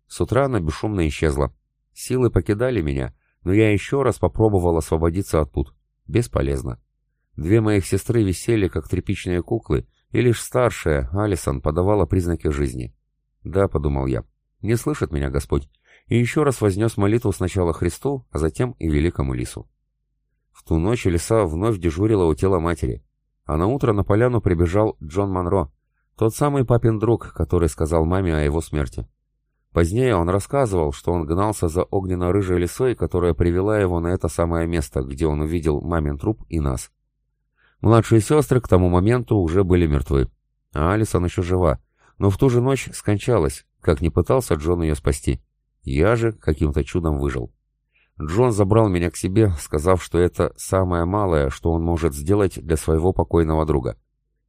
С утра она бесшумно исчезла. Силы покидали меня, но я еще раз попробовал освободиться от пут. Бесполезно. Две моих сестры висели, как тряпичные куклы, и лишь старшая, Алисон, подавала признаки жизни. «Да», — подумал я, — «не слышит меня Господь». И еще раз вознес молитву сначала Христу, а затем и великому лису. В ту ночь лиса вновь дежурила у тела матери, а на утро на поляну прибежал Джон Монро, тот самый папин друг, который сказал маме о его смерти. Позднее он рассказывал, что он гнался за огненно-рыжей лисой, которая привела его на это самое место, где он увидел мамин труп и нас. Младшие сестры к тому моменту уже были мертвы, а Алисон еще жива, но в ту же ночь скончалась, как не пытался Джон ее спасти. Я же каким-то чудом выжил. Джон забрал меня к себе, сказав, что это самое малое, что он может сделать для своего покойного друга.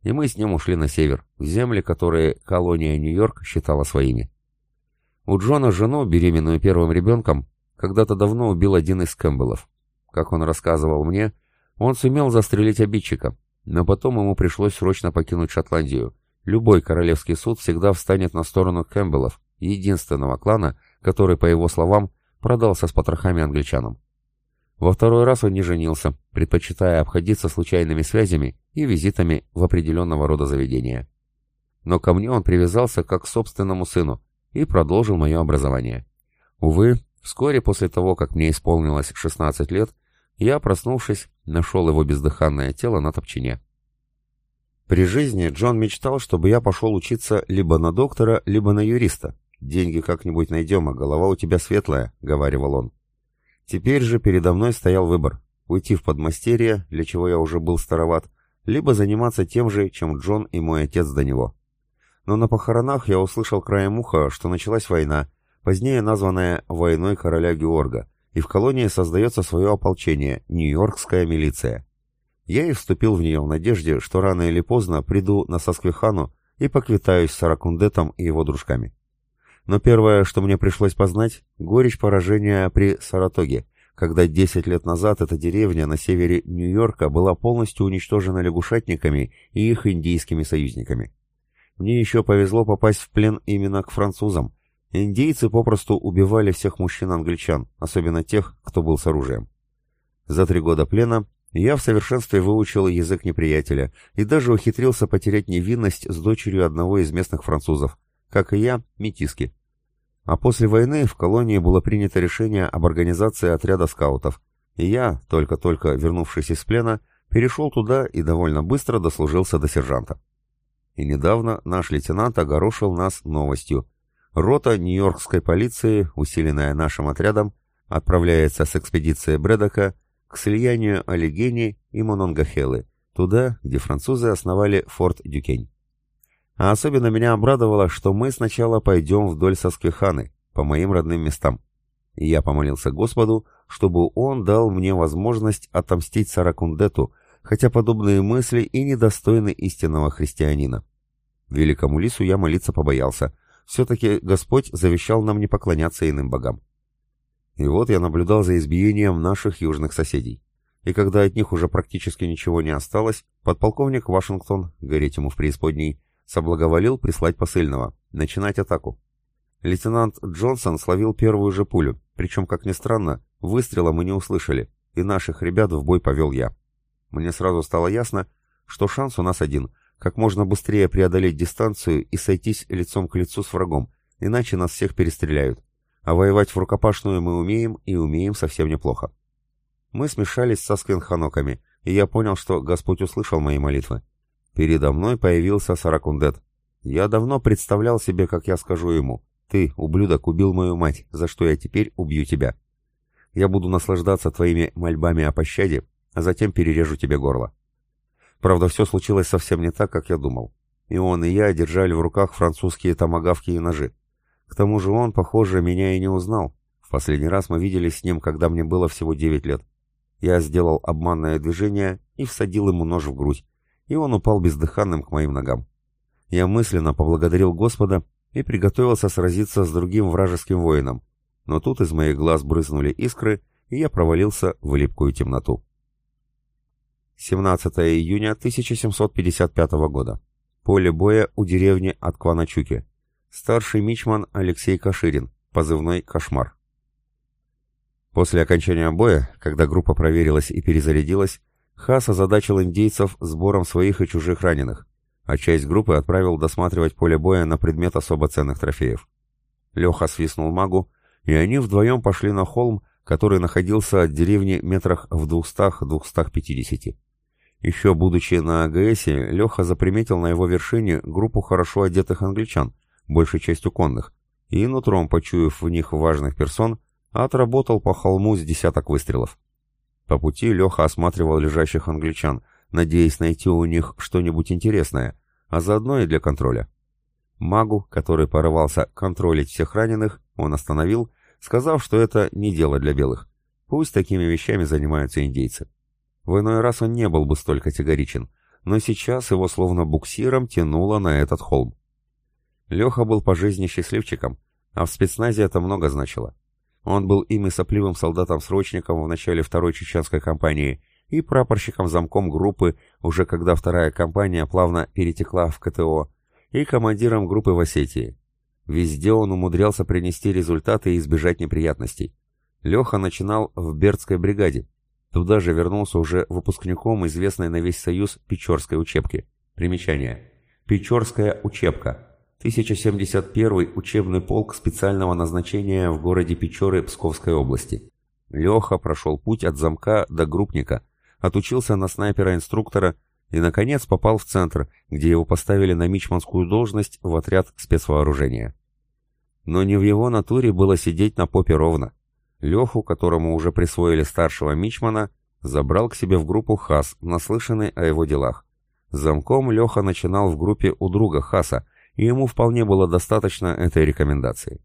И мы с ним ушли на север, в земли, которые колония Нью-Йорк считала своими. У Джона жену, беременную первым ребенком, когда-то давно убил один из Кэмпбеллов. Как он рассказывал мне, он сумел застрелить обидчика, но потом ему пришлось срочно покинуть Шотландию. Любой королевский суд всегда встанет на сторону Кэмпбеллов, единственного клана, который, по его словам, продался с потрохами англичанам. Во второй раз он не женился, предпочитая обходиться случайными связями и визитами в определенного рода заведения. Но ко мне он привязался как к собственному сыну и продолжил мое образование. Увы, вскоре после того, как мне исполнилось 16 лет, я, проснувшись, нашел его бездыханное тело на топчине. При жизни Джон мечтал, чтобы я пошел учиться либо на доктора, либо на юриста, «Деньги как-нибудь найдем, а голова у тебя светлая», — говаривал он. Теперь же передо мной стоял выбор — уйти в подмастерье, для чего я уже был староват, либо заниматься тем же, чем Джон и мой отец до него. Но на похоронах я услышал краем уха, что началась война, позднее названная «войной короля Георга», и в колонии создается свое ополчение — Нью-Йоркская милиция. Я и вступил в нее в надежде, что рано или поздно приду на Сосквихану и поквитаюсь с Саракундетом и его дружками. Но первое, что мне пришлось познать, горечь поражения при Саратоге, когда 10 лет назад эта деревня на севере Нью-Йорка была полностью уничтожена лягушатниками и их индийскими союзниками. Мне еще повезло попасть в плен именно к французам. Индейцы попросту убивали всех мужчин-англичан, особенно тех, кто был с оружием. За три года плена я в совершенстве выучил язык неприятеля и даже ухитрился потерять невинность с дочерью одного из местных французов, как и я, метиски. А после войны в колонии было принято решение об организации отряда скаутов, и я, только-только вернувшись из плена, перешел туда и довольно быстро дослужился до сержанта. И недавно наш лейтенант огорошил нас новостью. Рота Нью-Йоркской полиции, усиленная нашим отрядом, отправляется с экспедицией Брэдока к слиянию Олегени и Мононгахелы, туда, где французы основали форт Дюкень. А особенно меня обрадовало, что мы сначала пойдем вдоль Сосквиханы, по моим родным местам. И я помолился Господу, чтобы он дал мне возможность отомстить Саракундету, хотя подобные мысли и недостойны истинного христианина. Великому лису я молиться побоялся. Все-таки Господь завещал нам не поклоняться иным богам. И вот я наблюдал за избиением наших южных соседей. И когда от них уже практически ничего не осталось, подполковник Вашингтон, гореть ему в преисподней, соблаговолил прислать посыльного, начинать атаку. Лейтенант Джонсон словил первую же пулю, причем, как ни странно, выстрела мы не услышали, и наших ребят в бой повел я. Мне сразу стало ясно, что шанс у нас один — как можно быстрее преодолеть дистанцию и сойтись лицом к лицу с врагом, иначе нас всех перестреляют. А воевать в рукопашную мы умеем и умеем совсем неплохо. Мы смешались со сквинханоками, и я понял, что Господь услышал мои молитвы. Передо мной появился Саракундет. Я давно представлял себе, как я скажу ему, «Ты, ублюдок, убил мою мать, за что я теперь убью тебя. Я буду наслаждаться твоими мольбами о пощаде, а затем перережу тебе горло». Правда, все случилось совсем не так, как я думал. И он, и я держали в руках французские томагавки и ножи. К тому же он, похоже, меня и не узнал. В последний раз мы виделись с ним, когда мне было всего 9 лет. Я сделал обманное движение и всадил ему нож в грудь и он упал бездыханным к моим ногам. Я мысленно поблагодарил Господа и приготовился сразиться с другим вражеским воином, но тут из моих глаз брызнули искры, и я провалился в липкую темноту. 17 июня 1755 года. Поле боя у деревни Аткваначуки. Старший мичман Алексей Каширин, позывной «Кошмар». После окончания боя, когда группа проверилась и перезарядилась, Хас озадачил индейцев сбором своих и чужих раненых, а часть группы отправил досматривать поле боя на предмет особо ценных трофеев. Леха свистнул магу, и они вдвоем пошли на холм, который находился от деревни метрах в двухстах-двухстах пятидесяти. Еще будучи на АГСе, Леха заприметил на его вершине группу хорошо одетых англичан, большей частью конных, и, нутром почуяв в них важных персон, отработал по холму с десяток выстрелов. По пути Леха осматривал лежащих англичан, надеясь найти у них что-нибудь интересное, а заодно и для контроля. Магу, который порывался контролить всех раненых, он остановил, сказав, что это не дело для белых. Пусть такими вещами занимаются индейцы. В иной раз он не был бы столь категоричен, но сейчас его словно буксиром тянуло на этот холм. Леха был по жизни счастливчиком, а в спецназе это много значило. Он был ими сопливым солдатом-срочником в начале второй чеченской кампании и прапорщиком-замком группы, уже когда вторая кампания плавно перетекла в КТО, и командиром группы в Осетии. Везде он умудрялся принести результаты и избежать неприятностей. Леха начинал в Бердской бригаде. Туда же вернулся уже выпускником известной на весь Союз Печорской учебки. Примечание. Печорская учебка 1071 учебный полк специального назначения в городе Печоры Псковской области. Леха прошел путь от замка до группника, отучился на снайпера-инструктора и, наконец, попал в центр, где его поставили на мичманскую должность в отряд спецвооружения. Но не в его натуре было сидеть на попе ровно. Леху, которому уже присвоили старшего мичмана, забрал к себе в группу Хас, наслышанный о его делах. Замком Леха начинал в группе у друга Хаса, и ему вполне было достаточно этой рекомендации.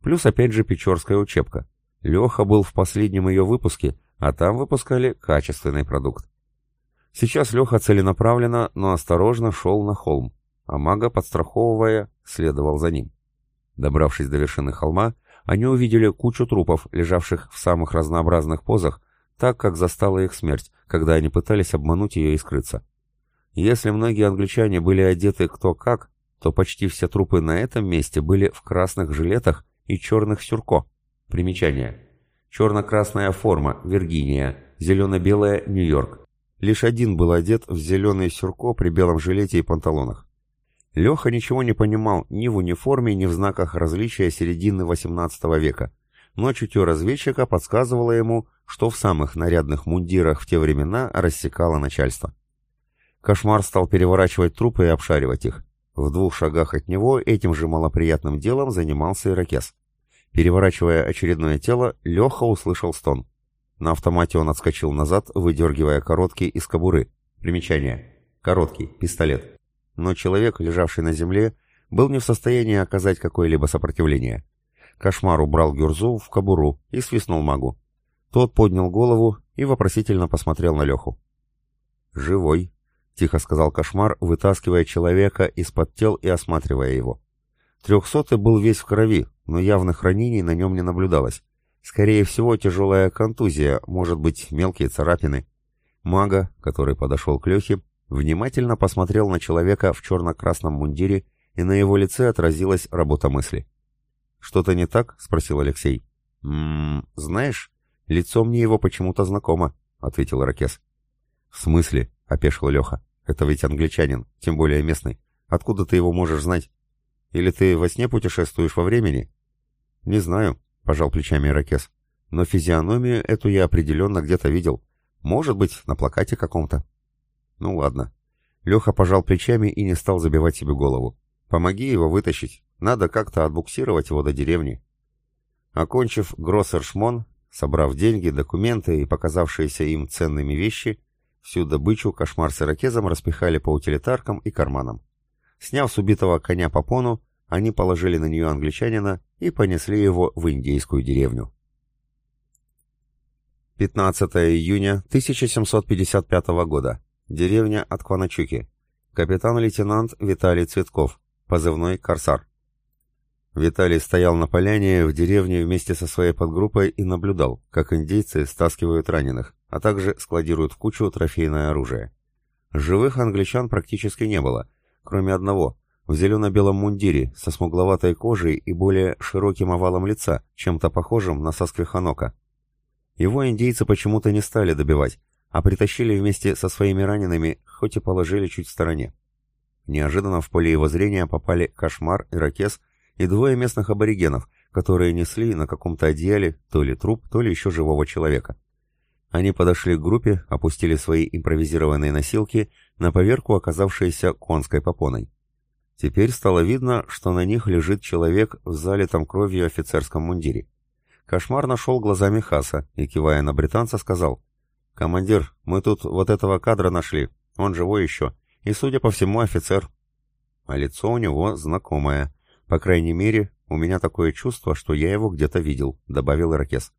Плюс опять же Печорская учебка. Леха был в последнем ее выпуске, а там выпускали качественный продукт. Сейчас Леха целенаправленно, но осторожно шел на холм, а мага, подстраховывая, следовал за ним. Добравшись до вершины холма, они увидели кучу трупов, лежавших в самых разнообразных позах, так как застала их смерть, когда они пытались обмануть ее и скрыться. Если многие англичане были одеты кто как, то почти все трупы на этом месте были в красных жилетах и черных сюрко. Примечание. Черно-красная форма – Виргиния, зелено-белая – Нью-Йорк. Лишь один был одет в зеленый сюрко при белом жилете и панталонах. Леха ничего не понимал ни в униформе, ни в знаках различия середины XVIII века, но чутье разведчика подсказывало ему, что в самых нарядных мундирах в те времена рассекало начальство. Кошмар стал переворачивать трупы и обшаривать их. В двух шагах от него этим же малоприятным делом занимался Иракес. Переворачивая очередное тело, Леха услышал стон. На автомате он отскочил назад, выдергивая короткий из кобуры. Примечание. Короткий, пистолет. Но человек, лежавший на земле, был не в состоянии оказать какое-либо сопротивление. Кошмар убрал Гюрзу в кобуру и свистнул магу. Тот поднял голову и вопросительно посмотрел на Леху. «Живой», — тихо сказал Кошмар, вытаскивая человека из-под тел и осматривая его. Трехсотый был весь в крови, но явных ранений на нем не наблюдалось. Скорее всего, тяжелая контузия, может быть, мелкие царапины. Мага, который подошел к Лехе, внимательно посмотрел на человека в черно-красном мундире, и на его лице отразилась работа мысли. «Что-то не так?» — спросил Алексей. «Ммм, знаешь, лицо мне его почему-то знакомо», — ответил Ракес. «В смысле?» — опешил Леха. «Это ведь англичанин, тем более местный. Откуда ты его можешь знать? Или ты во сне путешествуешь во времени?» «Не знаю», — пожал плечами Ракес. «Но физиономию эту я определенно где-то видел. Может быть, на плакате каком-то». «Ну ладно». Леха пожал плечами и не стал забивать себе голову. «Помоги его вытащить. Надо как-то отбуксировать его до деревни». Окончив Гроссершмон, собрав деньги, документы и показавшиеся им ценными вещи, Всю добычу кошмар с ирокезом распихали по утилитаркам и карманам. Сняв с убитого коня попону, они положили на нее англичанина и понесли его в индейскую деревню. 15 июня 1755 года. Деревня Аткваначуки. Капитан-лейтенант Виталий Цветков. Позывной «Корсар». Виталий стоял на поляне в деревне вместе со своей подгруппой и наблюдал, как индейцы стаскивают раненых а также складируют в кучу трофейное оружие. Живых англичан практически не было, кроме одного, в зелено-белом мундире, со смугловатой кожей и более широким овалом лица, чем-то похожим на Сасквиханока. Его индейцы почему-то не стали добивать, а притащили вместе со своими ранеными, хоть и положили чуть в стороне. Неожиданно в поле его зрения попали Кошмар, Иракес и двое местных аборигенов, которые несли на каком-то одеяле то ли труп, то ли еще живого человека. Они подошли к группе, опустили свои импровизированные носилки на поверку, оказавшейся конской попоной. Теперь стало видно, что на них лежит человек в залитом кровью офицерском мундире. Кошмар нашел глазами Хаса и, кивая на британца, сказал, «Командир, мы тут вот этого кадра нашли, он живой еще, и, судя по всему, офицер». А лицо у него знакомое. По крайней мере, у меня такое чувство, что я его где-то видел», — добавил Иракес.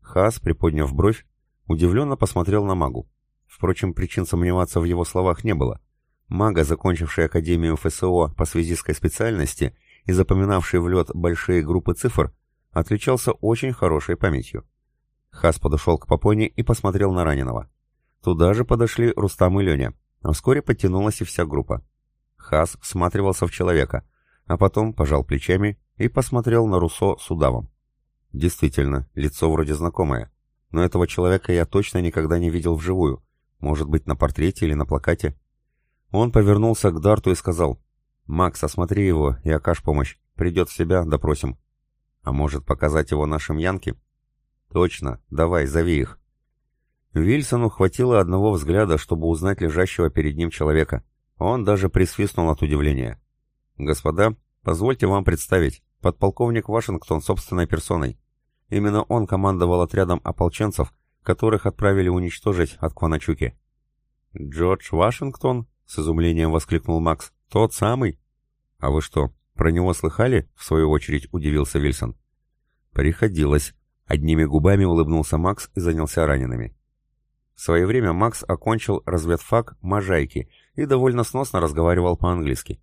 Хас, приподняв бровь, Удивленно посмотрел на магу. Впрочем, причин сомневаться в его словах не было. Мага, закончивший Академию ФСО по связистской специальности и запоминавший в лед большие группы цифр, отличался очень хорошей памятью. Хас подошел к Попоне и посмотрел на раненого. Туда же подошли Рустам и Леня, а вскоре подтянулась и вся группа. Хас всматривался в человека, а потом пожал плечами и посмотрел на Руссо с удавом. Действительно, лицо вроде знакомое но этого человека я точно никогда не видел вживую, может быть, на портрете или на плакате. Он повернулся к Дарту и сказал, «Макс, осмотри его и окажь помощь. Придет в себя, допросим». «А может, показать его нашим Янке?» «Точно. Давай, зови их». Вильсону хватило одного взгляда, чтобы узнать лежащего перед ним человека. Он даже присвистнул от удивления. «Господа, позвольте вам представить, подполковник Вашингтон собственной персоной. Именно он командовал отрядом ополченцев, которых отправили уничтожить от Кваначуки. «Джордж Вашингтон?» — с изумлением воскликнул Макс. «Тот самый?» «А вы что, про него слыхали?» — в свою очередь удивился Вильсон. «Приходилось». Одними губами улыбнулся Макс и занялся ранеными. В свое время Макс окончил разведфак Можайки и довольно сносно разговаривал по-английски.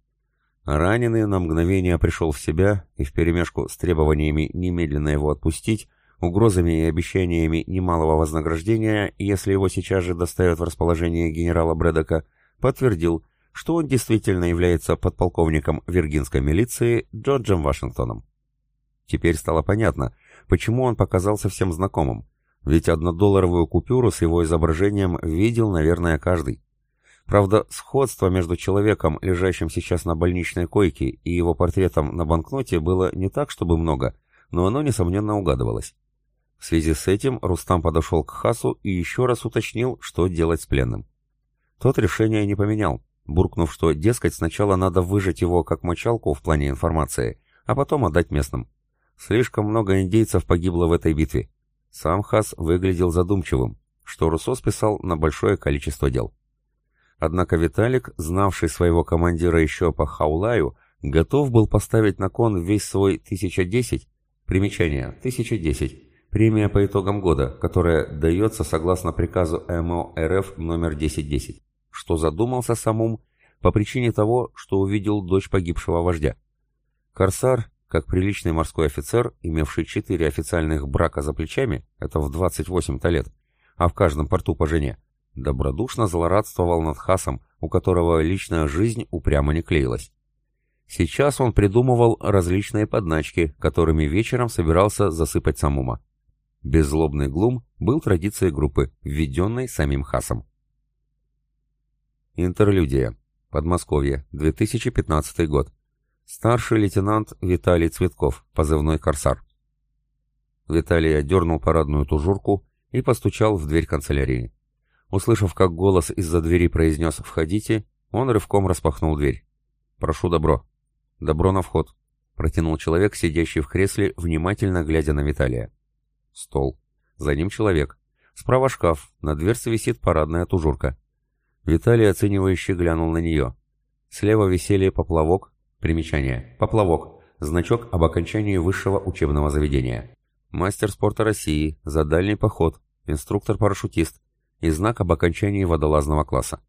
Раненый на мгновение пришел в себя и вперемешку с требованиями немедленно его отпустить, угрозами и обещаниями немалого вознаграждения, если его сейчас же доставят в расположение генерала Брэдока, подтвердил, что он действительно является подполковником виргинской милиции Джорджем Вашингтоном. Теперь стало понятно, почему он показался всем знакомым, ведь однодолларовую купюру с его изображением видел, наверное, каждый. Правда, сходство между человеком, лежащим сейчас на больничной койке, и его портретом на банкноте было не так, чтобы много, но оно, несомненно, угадывалось. В связи с этим Рустам подошел к Хасу и еще раз уточнил, что делать с пленным. Тот решение не поменял, буркнув, что, дескать, сначала надо выжать его как мочалку в плане информации, а потом отдать местным. Слишком много индейцев погибло в этой битве. Сам Хас выглядел задумчивым, что Руссо списал на большое количество дел. Однако Виталик, знавший своего командира еще по Хаулаю, готов был поставить на кон весь свой 1010, примечание 1010, премия по итогам года, которая дается согласно приказу МО РФ номер 1010, что задумался самум по причине того, что увидел дочь погибшего вождя. Корсар, как приличный морской офицер, имевший четыре официальных брака за плечами, это в 28-то лет, а в каждом порту по жене, добродушно злорадствовал над Хасом, у которого личная жизнь упрямо не клеилась. Сейчас он придумывал различные подначки, которыми вечером собирался засыпать Самума. Беззлобный глум был традицией группы, введенной самим Хасом. Интерлюдия. Подмосковье. 2015 год. Старший лейтенант Виталий Цветков, позывной «Корсар». Виталий одернул парадную тужурку и постучал в дверь канцелярии. Услышав, как голос из-за двери произнес «Входите», он рывком распахнул дверь. «Прошу добро». «Добро на вход», — протянул человек, сидящий в кресле, внимательно глядя на Виталия. Стол. За ним человек. Справа шкаф, на дверце висит парадная тужурка. Виталий оценивающе глянул на нее. Слева висели поплавок, примечание, поплавок, значок об окончании высшего учебного заведения. Мастер спорта России, за дальний поход, инструктор-парашютист, и знак об окончании водолазного класса.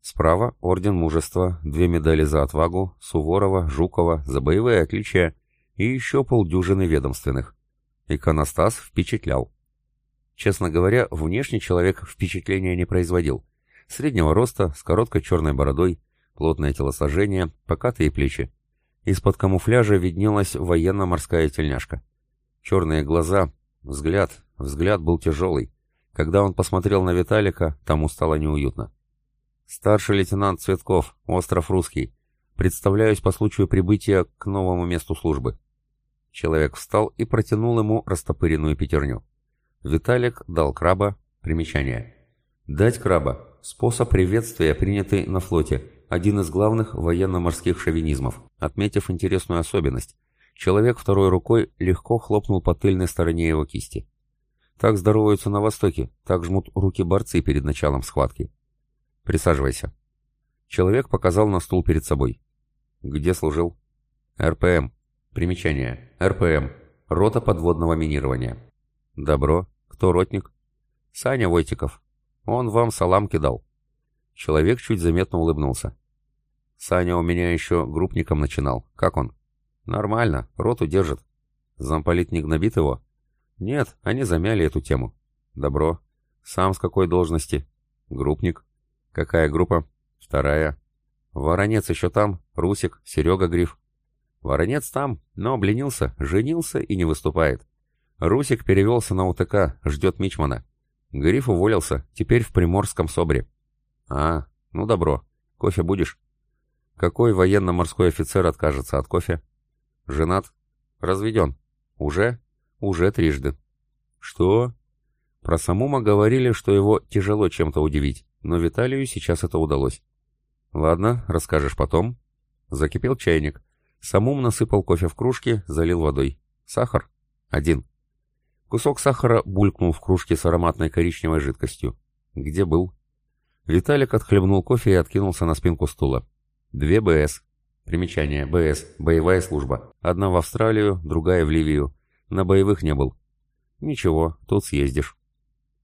Справа орден мужества, две медали за отвагу, Суворова, Жукова, за боевые отличия и еще полдюжины ведомственных. Иконостас впечатлял. Честно говоря, внешне человек впечатления не производил. Среднего роста, с короткой черной бородой, плотное телосложение, покатые плечи. Из-под камуфляжа виднелась военно-морская тельняшка. Черные глаза, взгляд, взгляд был тяжелый, когда он посмотрел на Виталика, тому стало неуютно. «Старший лейтенант Цветков, остров Русский. Представляюсь по случаю прибытия к новому месту службы». Человек встал и протянул ему растопыренную пятерню. Виталик дал краба. Примечание. Дать краба – способ приветствия, принятый на флоте, один из главных военно-морских шовинизмов. Отметив интересную особенность, человек второй рукой легко хлопнул по тыльной стороне его кисти. Так здороваются на Востоке, так жмут руки борцы перед началом схватки. Присаживайся. Человек показал на стул перед собой. Где служил? РПМ. Примечание. РПМ. Рота подводного минирования. Добро. Кто ротник? Саня Войтиков. Он вам салам кидал. Человек чуть заметно улыбнулся. Саня у меня еще группником начинал. Как он? Нормально. Роту держит. Замполит не гнобит его? Нет, они замяли эту тему. Добро. Сам с какой должности? Группник. Какая группа? Вторая. Воронец еще там, Русик, Серега Гриф. Воронец там, но обленился, женился и не выступает. Русик перевелся на УТК, ждет Мичмана. Гриф уволился, теперь в Приморском СОБРе. А, ну добро. Кофе будешь? Какой военно-морской офицер откажется от кофе? Женат? Разведен. Уже? Уже трижды. Что? Про Самума говорили, что его тяжело чем-то удивить, но Виталию сейчас это удалось. Ладно, расскажешь потом. Закипел чайник. Самум насыпал кофе в кружке, залил водой. Сахар? Один. Кусок сахара булькнул в кружке с ароматной коричневой жидкостью. Где был? Виталик отхлебнул кофе и откинулся на спинку стула. Две БС. Примечание. БС. Боевая служба. Одна в Австралию, другая в Ливию. На боевых не был. Ничего, тут съездишь.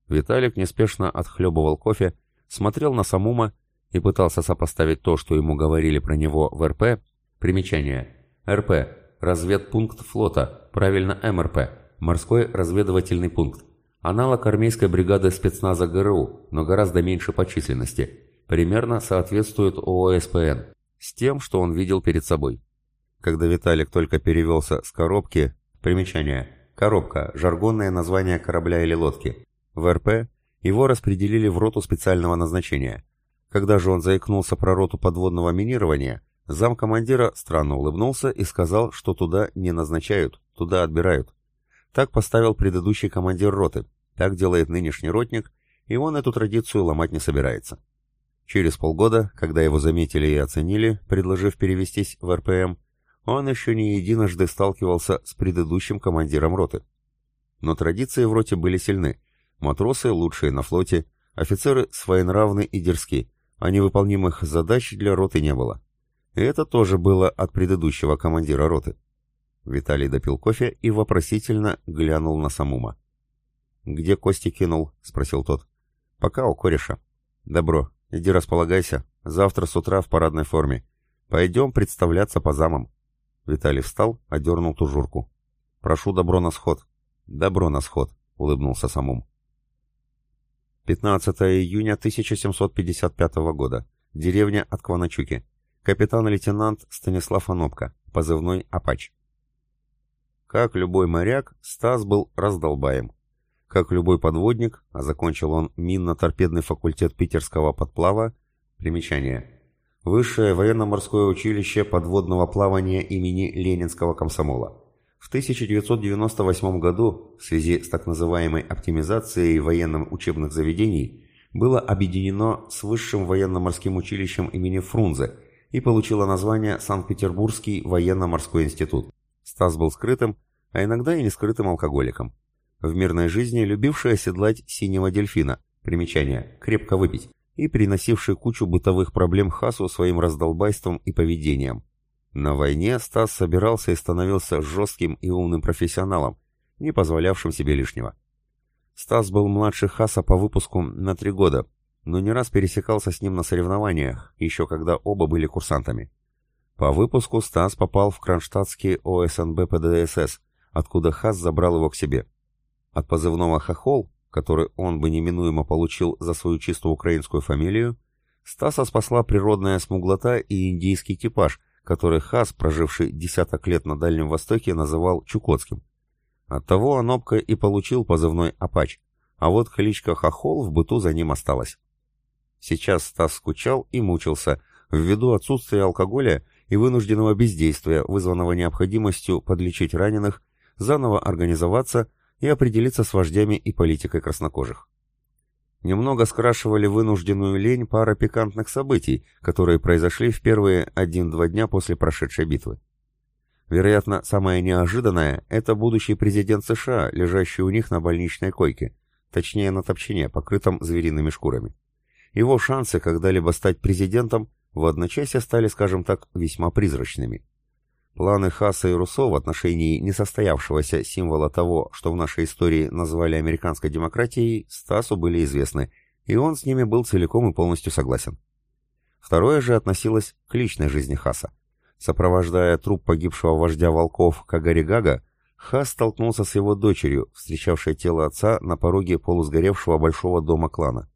Виталик неспешно отхлебывал кофе, смотрел на Самума и пытался сопоставить то, что ему говорили про него в РП. Примечание. РП. Разведпункт флота. Правильно МРП. Морской разведывательный пункт. Аналог армейской бригады спецназа ГРУ, но гораздо меньше по численности. Примерно соответствует ООСПН. С тем, что он видел перед собой. Когда Виталик только перевелся с коробки Примечание. Коробка – жаргонное название корабля или лодки. В РП его распределили в роту специального назначения. Когда же он заикнулся про роту подводного минирования, замкомандира странно улыбнулся и сказал, что туда не назначают, туда отбирают. Так поставил предыдущий командир роты, так делает нынешний ротник, и он эту традицию ломать не собирается. Через полгода, когда его заметили и оценили, предложив перевестись в РПМ, он еще не единожды сталкивался с предыдущим командиром роты. Но традиции в роте были сильны. Матросы лучшие на флоте, офицеры своенравны и дерзки, а невыполнимых задач для роты не было. И это тоже было от предыдущего командира роты. Виталий допил кофе и вопросительно глянул на Самума. «Где кости кинул?» — спросил тот. «Пока у кореша». «Добро, иди располагайся. Завтра с утра в парадной форме. Пойдем представляться по замам». Виталий встал, одернул тужурку. «Прошу добро на сход». «Добро на сход», — улыбнулся Самум. 15 июня 1755 года. Деревня Откваначуки. Капитан-лейтенант Станислав Анопка, позывной «Апач». Как любой моряк, Стас был раздолбаем. Как любой подводник, а закончил он минно-торпедный факультет питерского подплава, примечание. Высшее военно-морское училище подводного плавания имени Ленинского комсомола. В 1998 году в связи с так называемой оптимизацией военных учебных заведений было объединено с Высшим военно-морским училищем имени Фрунзе и получило название Санкт-Петербургский военно-морской институт. Стас был скрытым, а иногда и не скрытым алкоголиком. В мирной жизни любивший оседлать синего дельфина, примечание, крепко выпить, и приносивший кучу бытовых проблем Хасу своим раздолбайством и поведением. На войне Стас собирался и становился жестким и умным профессионалом, не позволявшим себе лишнего. Стас был младше Хаса по выпуску на три года, но не раз пересекался с ним на соревнованиях, еще когда оба были курсантами. По выпуску Стас попал в кронштадтский ОСНБ ПДСС, откуда Хас забрал его к себе. От позывного «Хохол», который он бы неминуемо получил за свою чисто украинскую фамилию, Стаса спасла природная смуглота и индийский типаж, который Хас, проживший десяток лет на Дальнем Востоке, называл Чукотским. Оттого Анопка и получил позывной «Апач», а вот кличка «Хохол» в быту за ним осталась. Сейчас Стас скучал и мучился, ввиду отсутствия алкоголя и вынужденного бездействия, вызванного необходимостью подлечить раненых, заново организоваться и определиться с вождями и политикой краснокожих. Немного скрашивали вынужденную лень пара пикантных событий, которые произошли в первые один-два дня после прошедшей битвы. Вероятно, самое неожиданное – это будущий президент США, лежащий у них на больничной койке, точнее на топчине, покрытом звериными шкурами. Его шансы когда-либо стать президентом в одночасье стали, скажем так, весьма призрачными. Планы Хасса и Руссо в отношении несостоявшегося символа того, что в нашей истории назвали американской демократией, Стасу были известны, и он с ними был целиком и полностью согласен. Второе же относилось к личной жизни Хаса. Сопровождая труп погибшего вождя волков Кагаригага, Хас столкнулся с его дочерью, встречавшей тело отца на пороге полусгоревшего большого дома клана.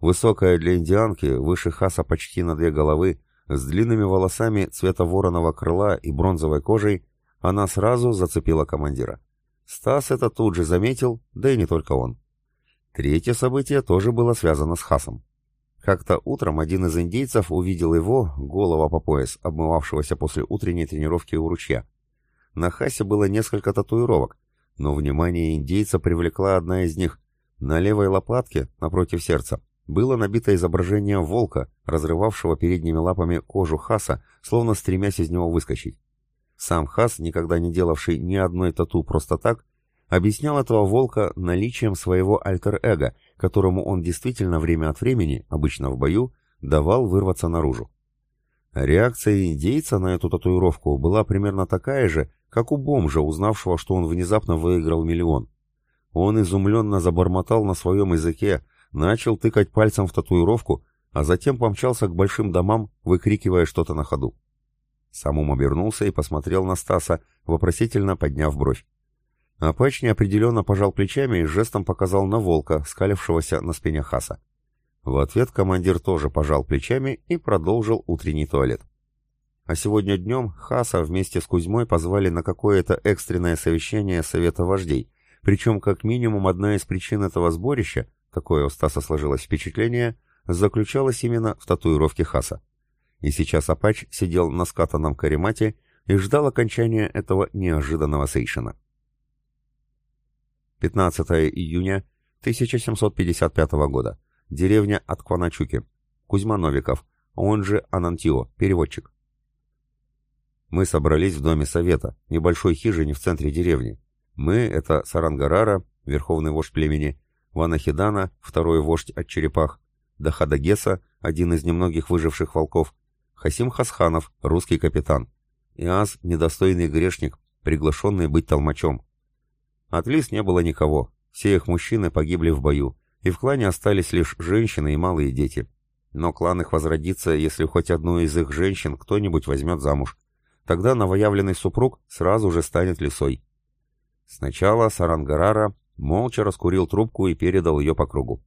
Высокая для индианки, выше Хаса почти на две головы, с длинными волосами цвета вороного крыла и бронзовой кожей, она сразу зацепила командира. Стас это тут же заметил, да и не только он. Третье событие тоже было связано с Хасом. Как-то утром один из индейцев увидел его, голова по пояс, обмывавшегося после утренней тренировки у ручья. На Хасе было несколько татуировок, но внимание индейца привлекла одна из них. На левой лопатке, напротив сердца, было набито изображение волка, разрывавшего передними лапами кожу Хаса, словно стремясь из него выскочить. Сам Хас, никогда не делавший ни одной тату просто так, объяснял этого волка наличием своего альтер-эго, которому он действительно время от времени, обычно в бою, давал вырваться наружу. Реакция индейца на эту татуировку была примерно такая же, как у бомжа, узнавшего, что он внезапно выиграл миллион. Он изумленно забормотал на своем языке, начал тыкать пальцем в татуировку, а затем помчался к большим домам, выкрикивая что-то на ходу. Самум обернулся и посмотрел на Стаса, вопросительно подняв бровь. Апач неопределенно пожал плечами и жестом показал на волка, скалившегося на спине Хаса. В ответ командир тоже пожал плечами и продолжил утренний туалет. А сегодня днем Хаса вместе с Кузьмой позвали на какое-то экстренное совещание Совета вождей, причем как минимум одна из причин этого сборища такое у Стаса сложилось впечатление, заключалось именно в татуировке Хаса. И сейчас Апач сидел на скатанном каремате и ждал окончания этого неожиданного сейшена. 15 июня 1755 года. Деревня Откваначуки. Кузьма Новиков, он же Анантио, переводчик. Мы собрались в доме совета, небольшой хижине в центре деревни. Мы — это Сарангарара, верховный вождь племени, Ванахидана, второй вождь от черепах, Дахадагеса, один из немногих выживших волков, Хасим Хасханов, русский капитан, Иаз, недостойный грешник, приглашенный быть толмачом. От лис не было никого, все их мужчины погибли в бою, и в клане остались лишь женщины и малые дети. Но клан их возродится, если хоть одну из их женщин кто-нибудь возьмет замуж. Тогда новоявленный супруг сразу же станет лисой. Сначала Сарангарара молча раскурил трубку и передал ее по кругу.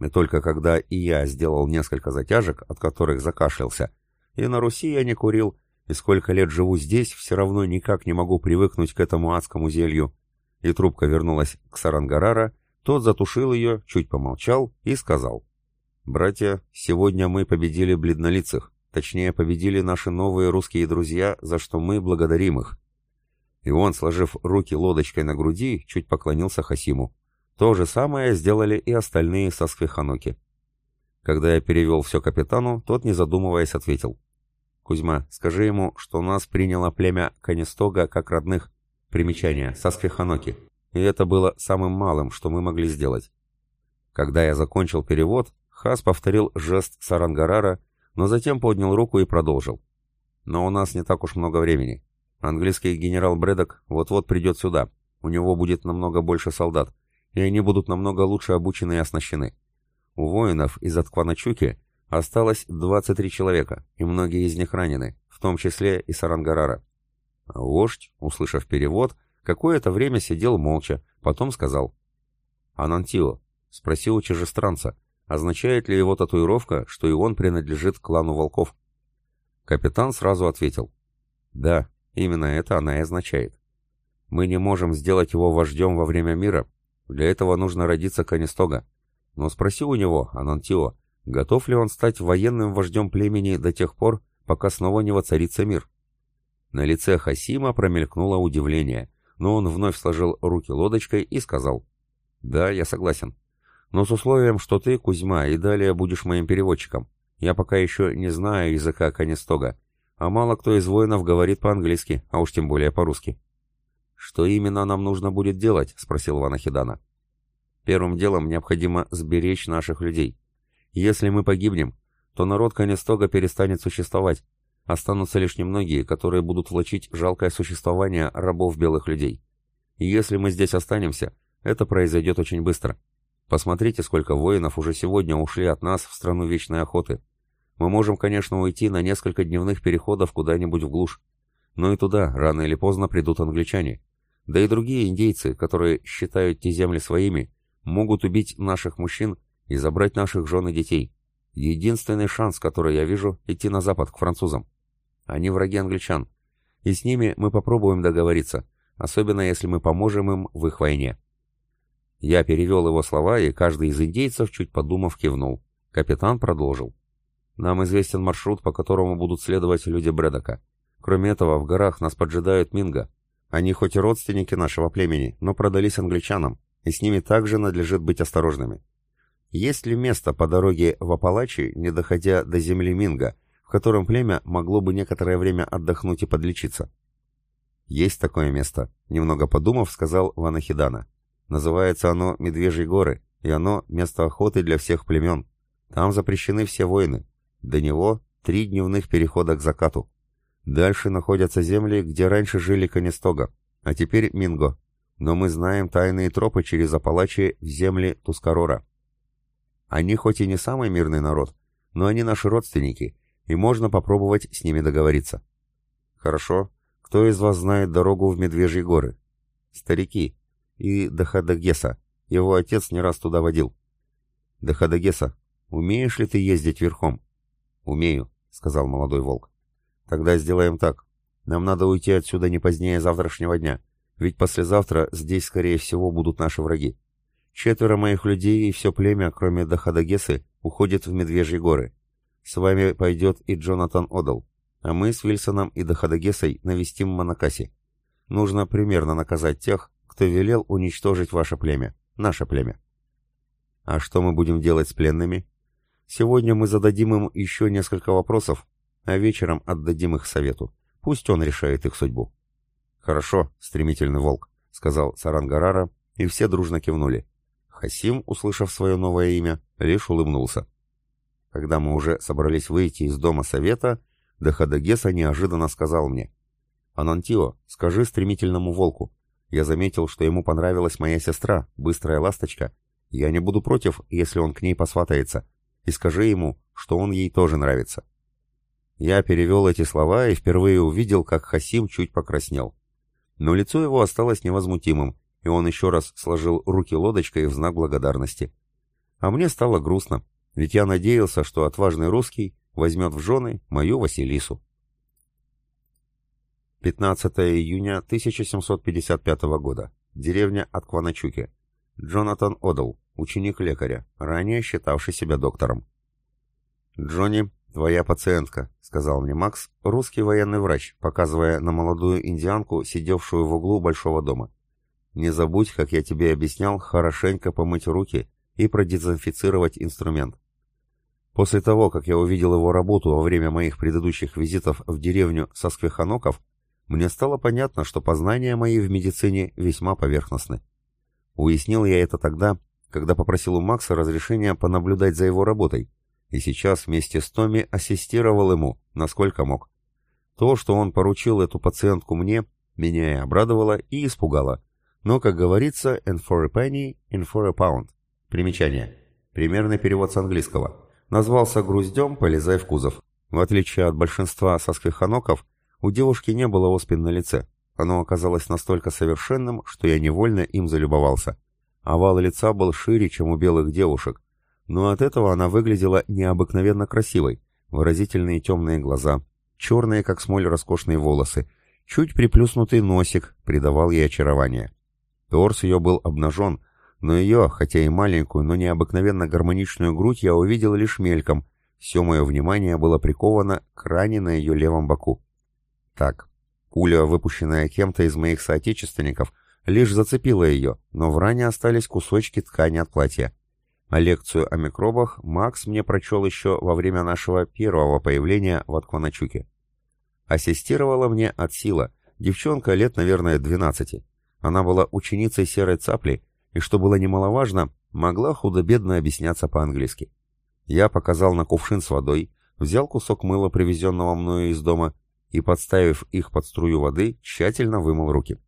И только когда и я сделал несколько затяжек, от которых закашлялся, и на Руси я не курил, и сколько лет живу здесь, все равно никак не могу привыкнуть к этому адскому зелью, и трубка вернулась к Сарангарара, тот затушил ее, чуть помолчал и сказал. «Братья, сегодня мы победили бледнолицых, точнее, победили наши новые русские друзья, за что мы благодарим их». И он, сложив руки лодочкой на груди, чуть поклонился Хасиму. То же самое сделали и остальные со Сквиханоки. Когда я перевел все капитану, тот, не задумываясь, ответил. «Кузьма, скажи ему, что нас приняло племя Канистога как родных. Примечание. Сасквиханоки. И это было самым малым, что мы могли сделать». Когда я закончил перевод, Хас повторил жест Сарангарара, но затем поднял руку и продолжил. «Но у нас не так уж много времени. Английский генерал Брэдок вот-вот придет сюда. У него будет намного больше солдат и они будут намного лучше обучены и оснащены. У воинов из Аткваначуки осталось 23 человека, и многие из них ранены, в том числе и Сарангарара. Вождь, услышав перевод, какое-то время сидел молча, потом сказал «Анантио», спросил чужестранца, означает ли его татуировка, что и он принадлежит клану волков. Капитан сразу ответил «Да, именно это она и означает. Мы не можем сделать его вождем во время мира, для этого нужно родиться Канистога. Но спроси у него, Анантио, готов ли он стать военным вождем племени до тех пор, пока снова не воцарится мир. На лице Хасима промелькнуло удивление, но он вновь сложил руки лодочкой и сказал, «Да, я согласен. Но с условием, что ты, Кузьма, и далее будешь моим переводчиком. Я пока еще не знаю языка Канистога, а мало кто из воинов говорит по-английски, а уж тем более по-русски». «Что именно нам нужно будет делать?» — спросил Ванахидана. «Первым делом необходимо сберечь наших людей. Если мы погибнем, то народ Канестога перестанет существовать. Останутся лишь немногие, которые будут влачить жалкое существование рабов белых людей. И если мы здесь останемся, это произойдет очень быстро. Посмотрите, сколько воинов уже сегодня ушли от нас в страну вечной охоты. Мы можем, конечно, уйти на несколько дневных переходов куда-нибудь в глушь. Но и туда рано или поздно придут англичане. Да и другие индейцы, которые считают те земли своими, могут убить наших мужчин и забрать наших жен и детей. Единственный шанс, который я вижу, идти на запад, к французам. Они враги англичан. И с ними мы попробуем договориться, особенно если мы поможем им в их войне. Я перевел его слова, и каждый из индейцев, чуть подумав, кивнул. Капитан продолжил. Нам известен маршрут, по которому будут следовать люди Брэдока. Кроме этого, в горах нас поджидают Минго, они хоть и родственники нашего племени, но продались англичанам, и с ними также надлежит быть осторожными. Есть ли место по дороге в Апалачи, не доходя до земли Минга, в котором племя могло бы некоторое время отдохнуть и подлечиться? Есть такое место, немного подумав, сказал Ванахидана. Называется оно Медвежьи горы, и оно место охоты для всех племен. Там запрещены все войны. До него три дневных перехода к закату. Дальше находятся земли, где раньше жили Канистога, а теперь Минго. Но мы знаем тайные тропы через Апалачи в земли Тускарора. Они хоть и не самый мирный народ, но они наши родственники, и можно попробовать с ними договориться. Хорошо. Кто из вас знает дорогу в Медвежьи горы? Старики. И Дахадагеса. Его отец не раз туда водил. Дахадагеса, умеешь ли ты ездить верхом? Умею, сказал молодой волк. Тогда сделаем так. Нам надо уйти отсюда не позднее завтрашнего дня, ведь послезавтра здесь, скорее всего, будут наши враги. Четверо моих людей и все племя, кроме Дахадагесы, уходит в Медвежьи горы. С вами пойдет и Джонатан Одал, а мы с Вильсоном и Дахадагесой навестим Монакаси. Нужно примерно наказать тех, кто велел уничтожить ваше племя, наше племя. А что мы будем делать с пленными? Сегодня мы зададим им еще несколько вопросов, а вечером отдадим их совету. Пусть он решает их судьбу». «Хорошо, стремительный волк», — сказал Сарангарара, и все дружно кивнули. Хасим, услышав свое новое имя, лишь улыбнулся. Когда мы уже собрались выйти из дома совета, Дахадагеса неожиданно сказал мне. «Анантио, скажи стремительному волку. Я заметил, что ему понравилась моя сестра, быстрая ласточка. Я не буду против, если он к ней посватается. И скажи ему, что он ей тоже нравится». Я перевел эти слова и впервые увидел, как Хасим чуть покраснел. Но лицо его осталось невозмутимым, и он еще раз сложил руки лодочкой в знак благодарности. А мне стало грустно, ведь я надеялся, что отважный русский возьмет в жены мою Василису. 15 июня 1755 года. Деревня Аткваначуки. Джонатан Одл, ученик лекаря, ранее считавший себя доктором. «Джонни, твоя пациентка», — сказал мне Макс, русский военный врач, показывая на молодую индианку, сидевшую в углу большого дома. «Не забудь, как я тебе объяснял, хорошенько помыть руки и продезинфицировать инструмент. После того, как я увидел его работу во время моих предыдущих визитов в деревню Сосквиханоков, мне стало понятно, что познания мои в медицине весьма поверхностны. Уяснил я это тогда, когда попросил у Макса разрешения понаблюдать за его работой, и сейчас вместе с Томми ассистировал ему, насколько мог. То, что он поручил эту пациентку мне, меня и обрадовало, и испугало. Но, как говорится, and for a penny, and for a pound. Примечание. Примерный перевод с английского. Назвался груздем, полезай в кузов. В отличие от большинства сосквиханоков, у девушки не было оспин на лице. Оно оказалось настолько совершенным, что я невольно им залюбовался. Овал лица был шире, чем у белых девушек, но от этого она выглядела необыкновенно красивой. Выразительные темные глаза, черные, как смоль, роскошные волосы, чуть приплюснутый носик придавал ей очарование. Торс ее был обнажен, но ее, хотя и маленькую, но необыкновенно гармоничную грудь я увидел лишь мельком. Все мое внимание было приковано к ране на ее левом боку. Так, пуля, выпущенная кем-то из моих соотечественников, лишь зацепила ее, но в ране остались кусочки ткани от платья. А лекцию о микробах Макс мне прочел еще во время нашего первого появления в Аткваначуке. Ассистировала мне от сила, девчонка лет, наверное, 12. Она была ученицей серой цапли и, что было немаловажно, могла худо-бедно объясняться по-английски. Я показал на кувшин с водой, взял кусок мыла, привезенного мною из дома, и, подставив их под струю воды, тщательно вымыл руки.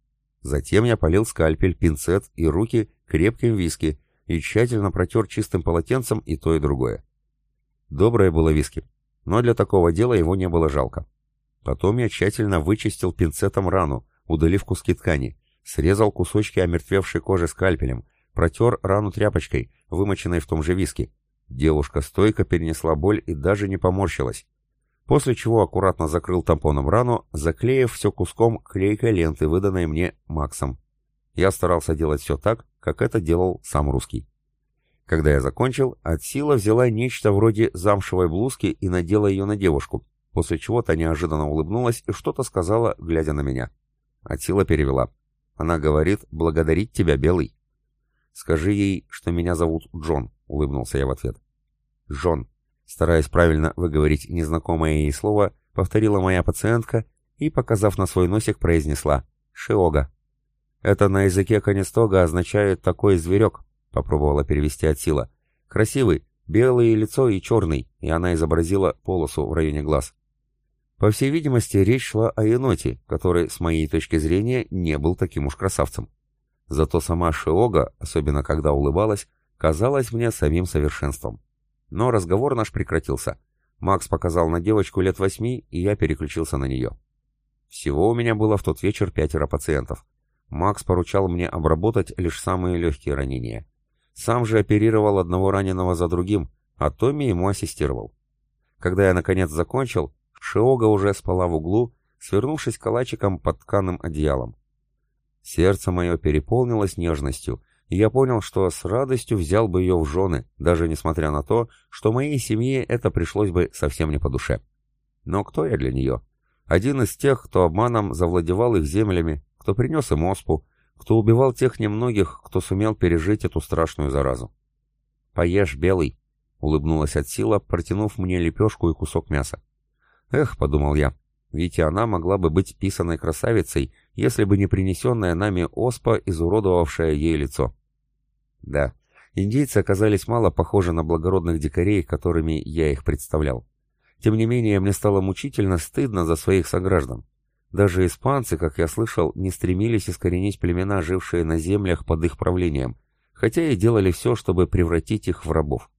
Затем я полил скальпель, пинцет и руки крепким виски и тщательно протер чистым полотенцем и то, и другое. Доброе было виски, но для такого дела его не было жалко. Потом я тщательно вычистил пинцетом рану, удалив куски ткани, срезал кусочки омертвевшей кожи скальпелем, протер рану тряпочкой, вымоченной в том же виске. Девушка стойко перенесла боль и даже не поморщилась после чего аккуратно закрыл тампоном рану, заклеив все куском клейкой ленты, выданной мне Максом. Я старался делать все так, как это делал сам русский. Когда я закончил, Отсила взяла нечто вроде замшевой блузки и надела ее на девушку, после чего та неожиданно улыбнулась и что-то сказала, глядя на меня. Отсила перевела. Она говорит, благодарить тебя, Белый. Скажи ей, что меня зовут Джон, улыбнулся я в ответ. Джон, Стараясь правильно выговорить незнакомое ей слово, повторила моя пациентка и, показав на свой носик, произнесла «Шиога». «Это на языке Канистога означает «такой зверек», — попробовала перевести от сила. «Красивый, белое лицо и черный», и она изобразила полосу в районе глаз. По всей видимости, речь шла о еноте, который, с моей точки зрения, не был таким уж красавцем. Зато сама Шиога, особенно когда улыбалась, казалась мне самим совершенством. Но разговор наш прекратился. Макс показал на девочку лет восьми, и я переключился на нее. Всего у меня было в тот вечер пятеро пациентов. Макс поручал мне обработать лишь самые легкие ранения. Сам же оперировал одного раненого за другим, а Томми ему ассистировал. Когда я наконец закончил, Шиога уже спала в углу, свернувшись калачиком под тканым одеялом. Сердце мое переполнилось нежностью, я понял, что с радостью взял бы ее в жены, даже несмотря на то, что моей семье это пришлось бы совсем не по душе. Но кто я для нее? Один из тех, кто обманом завладевал их землями, кто принес им оспу, кто убивал тех немногих, кто сумел пережить эту страшную заразу. «Поешь, белый!» улыбнулась от сила, протянув мне лепешку и кусок мяса. Эх, подумал я, ведь и она могла бы быть писаной красавицей, если бы не принесенная нами оспа, изуродовавшая ей лицо. Да, индейцы оказались мало похожи на благородных дикарей, которыми я их представлял. Тем не менее, мне стало мучительно стыдно за своих сограждан. Даже испанцы, как я слышал, не стремились искоренить племена, жившие на землях под их правлением, хотя и делали все, чтобы превратить их в рабов.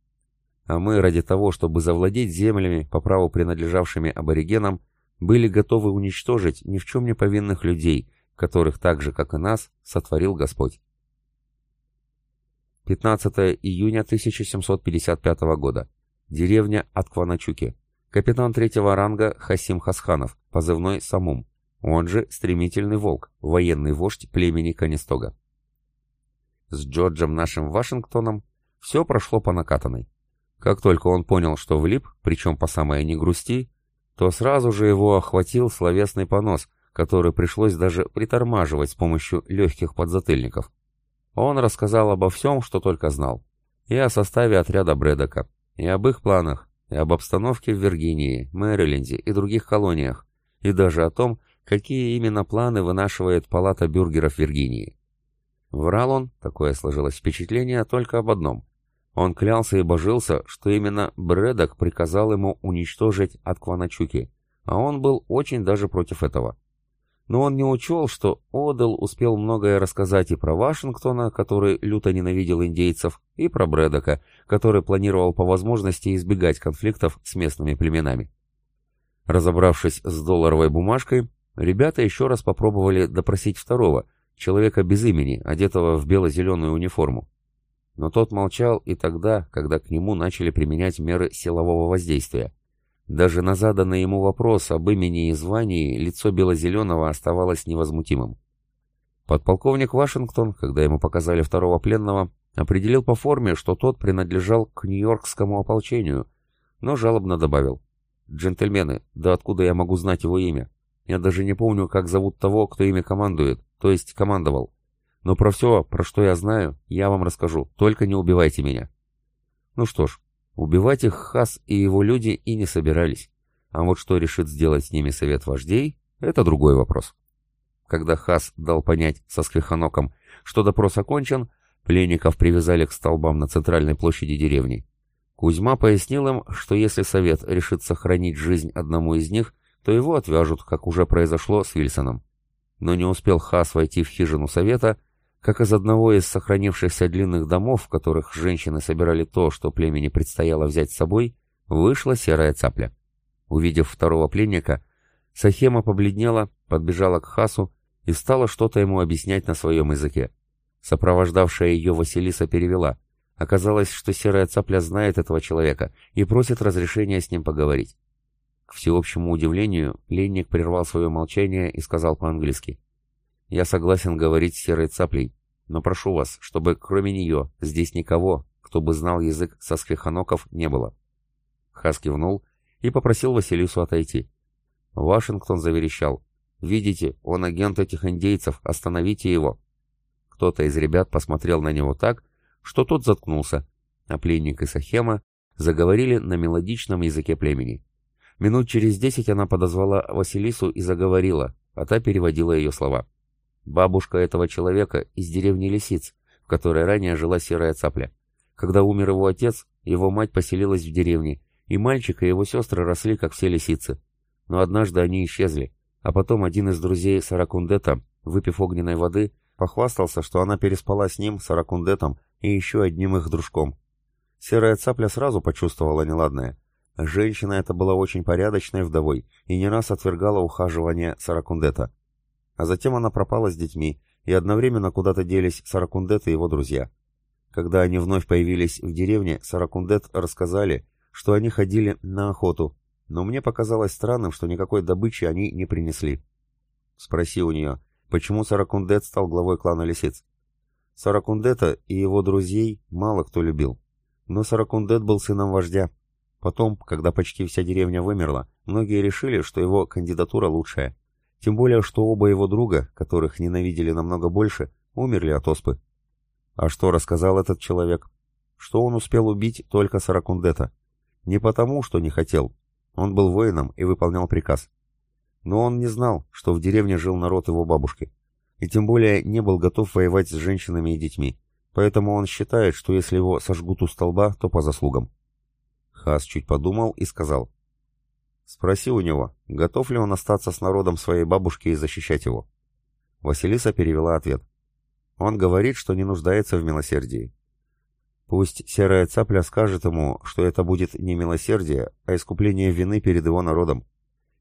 А мы ради того, чтобы завладеть землями, по праву принадлежавшими аборигенам, были готовы уничтожить ни в чем не повинных людей, которых так же, как и нас, сотворил Господь. 15 июня 1755 года. Деревня Аткваначуки. Капитан третьего ранга Хасим Хасханов, позывной Самум, он же Стремительный Волк, военный вождь племени Канистога. С Джорджем нашим Вашингтоном все прошло по накатанной. Как только он понял, что влип, причем по самое не грусти, то сразу же его охватил словесный понос, который пришлось даже притормаживать с помощью легких подзатыльников. Он рассказал обо всем, что только знал. И о составе отряда Брэдока, и об их планах, и об обстановке в Виргинии, Мэриленде и других колониях, и даже о том, какие именно планы вынашивает палата бюргеров Виргинии. Врал он, такое сложилось впечатление, только об одном. Он клялся и божился, что именно Брэдок приказал ему уничтожить Аткваначуки, а он был очень даже против этого. Но он не учел, что Одел успел многое рассказать и про Вашингтона, который люто ненавидел индейцев, и про Брэдока, который планировал по возможности избегать конфликтов с местными племенами. Разобравшись с долларовой бумажкой, ребята еще раз попробовали допросить второго, человека без имени, одетого в бело-зеленую униформу. Но тот молчал и тогда, когда к нему начали применять меры силового воздействия. Даже на заданный ему вопрос об имени и звании лицо Белозеленого оставалось невозмутимым. Подполковник Вашингтон, когда ему показали второго пленного, определил по форме, что тот принадлежал к Нью-Йоркскому ополчению, но жалобно добавил. «Джентльмены, да откуда я могу знать его имя? Я даже не помню, как зовут того, кто ими командует, то есть командовал. Но про все, про что я знаю, я вам расскажу, только не убивайте меня. Ну что ж, убивать их Хас и его люди и не собирались. А вот что решит сделать с ними совет вождей, это другой вопрос. Когда Хас дал понять со Сквиханоком, что допрос окончен, пленников привязали к столбам на центральной площади деревни. Кузьма пояснил им, что если совет решит сохранить жизнь одному из них, то его отвяжут, как уже произошло с Вильсоном. Но не успел Хас войти в хижину совета, как из одного из сохранившихся длинных домов, в которых женщины собирали то, что племени предстояло взять с собой, вышла серая цапля. Увидев второго пленника, Сахема побледнела, подбежала к Хасу и стала что-то ему объяснять на своем языке. Сопровождавшая ее Василиса перевела. Оказалось, что серая цапля знает этого человека и просит разрешения с ним поговорить. К всеобщему удивлению, пленник прервал свое молчание и сказал по-английски. Я согласен говорить с серой цаплей, но прошу вас, чтобы кроме нее здесь никого, кто бы знал язык соскриханоков, не было. Хас кивнул и попросил Василису отойти. Вашингтон заверещал. «Видите, он агент этих индейцев, остановите его!» Кто-то из ребят посмотрел на него так, что тот заткнулся, а пленник и Сахема заговорили на мелодичном языке племени. Минут через десять она подозвала Василису и заговорила, а та переводила ее слова. Бабушка этого человека из деревни Лисиц, в которой ранее жила серая цапля. Когда умер его отец, его мать поселилась в деревне, и мальчик и его сестры росли, как все лисицы. Но однажды они исчезли, а потом один из друзей Саракундета, выпив огненной воды, похвастался, что она переспала с ним, Саракундетом, и еще одним их дружком. Серая цапля сразу почувствовала неладное. Женщина эта была очень порядочной вдовой и не раз отвергала ухаживание Саракундета. А затем она пропала с детьми, и одновременно куда-то делись Саракундет и его друзья. Когда они вновь появились в деревне, Саракундет рассказали, что они ходили на охоту, но мне показалось странным, что никакой добычи они не принесли. Спроси у нее, почему Саракундет стал главой клана Лисиц. Саракундета и его друзей мало кто любил. Но Саракундет был сыном вождя. Потом, когда почти вся деревня вымерла, многие решили, что его кандидатура лучшая. Тем более, что оба его друга, которых ненавидели намного больше, умерли от оспы. А что рассказал этот человек? что он успел убить только Саракундета. Не потому, что не хотел. Он был воином и выполнял приказ. Но он не знал, что в деревне жил народ его бабушки. И тем более не был готов воевать с женщинами и детьми. Поэтому он считает, что если его сожгут у столба, то по заслугам. Хас чуть подумал и сказал. «Спроси у него, готов ли он остаться с народом своей бабушки и защищать его?» Василиса перевела ответ. «Он говорит, что не нуждается в милосердии. Пусть серая цапля скажет ему, что это будет не милосердие, а искупление вины перед его народом.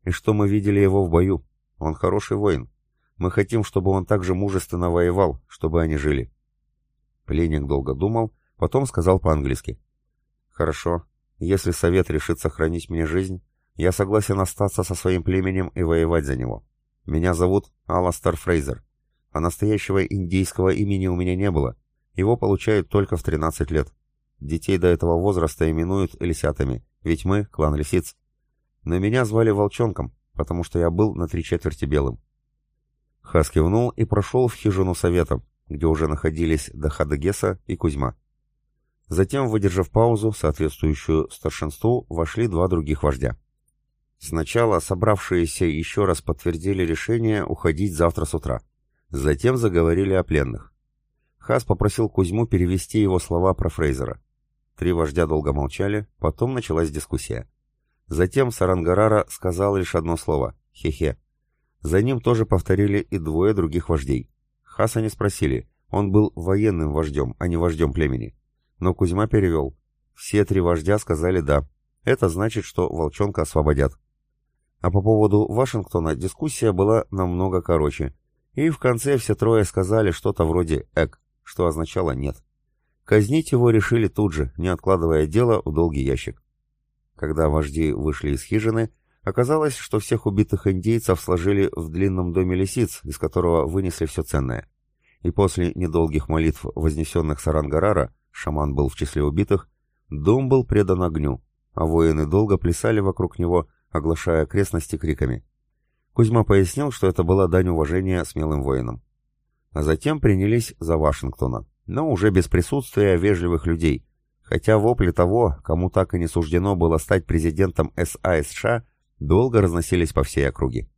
И что мы видели его в бою. Он хороший воин. Мы хотим, чтобы он также мужественно воевал, чтобы они жили. Пленник долго думал, потом сказал по-английски. «Хорошо. Если совет решит сохранить мне жизнь, я согласен остаться со своим племенем и воевать за него. Меня зовут Аластер Фрейзер, а настоящего индейского имени у меня не было, его получают только в 13 лет. Детей до этого возраста именуют лисятами, ведь мы — клан лисиц. Но меня звали Волчонком, потому что я был на три четверти белым. Хас кивнул и прошел в хижину совета, где уже находились Дахадагеса и Кузьма. Затем, выдержав паузу, соответствующую старшинству, вошли два других вождя. Сначала собравшиеся еще раз подтвердили решение уходить завтра с утра. Затем заговорили о пленных. Хас попросил Кузьму перевести его слова про Фрейзера. Три вождя долго молчали, потом началась дискуссия. Затем Сарангарара сказал лишь одно слово — «хе-хе». За ним тоже повторили и двое других вождей. Хаса не спросили, он был военным вождем, а не вождем племени. Но Кузьма перевел. Все три вождя сказали «да». Это значит, что волчонка освободят. А по поводу Вашингтона дискуссия была намного короче. И в конце все трое сказали что-то вроде «эк» что означало «нет». Казнить его решили тут же, не откладывая дело в долгий ящик. Когда вожди вышли из хижины, оказалось, что всех убитых индейцев сложили в длинном доме лисиц, из которого вынесли все ценное. И после недолгих молитв, вознесенных Сарангарара, шаман был в числе убитых, дом был предан огню, а воины долго плясали вокруг него, оглашая окрестности криками. Кузьма пояснил, что это была дань уважения смелым воинам а затем принялись за Вашингтона, но уже без присутствия вежливых людей, хотя вопли того, кому так и не суждено было стать президентом САСШ, долго разносились по всей округе.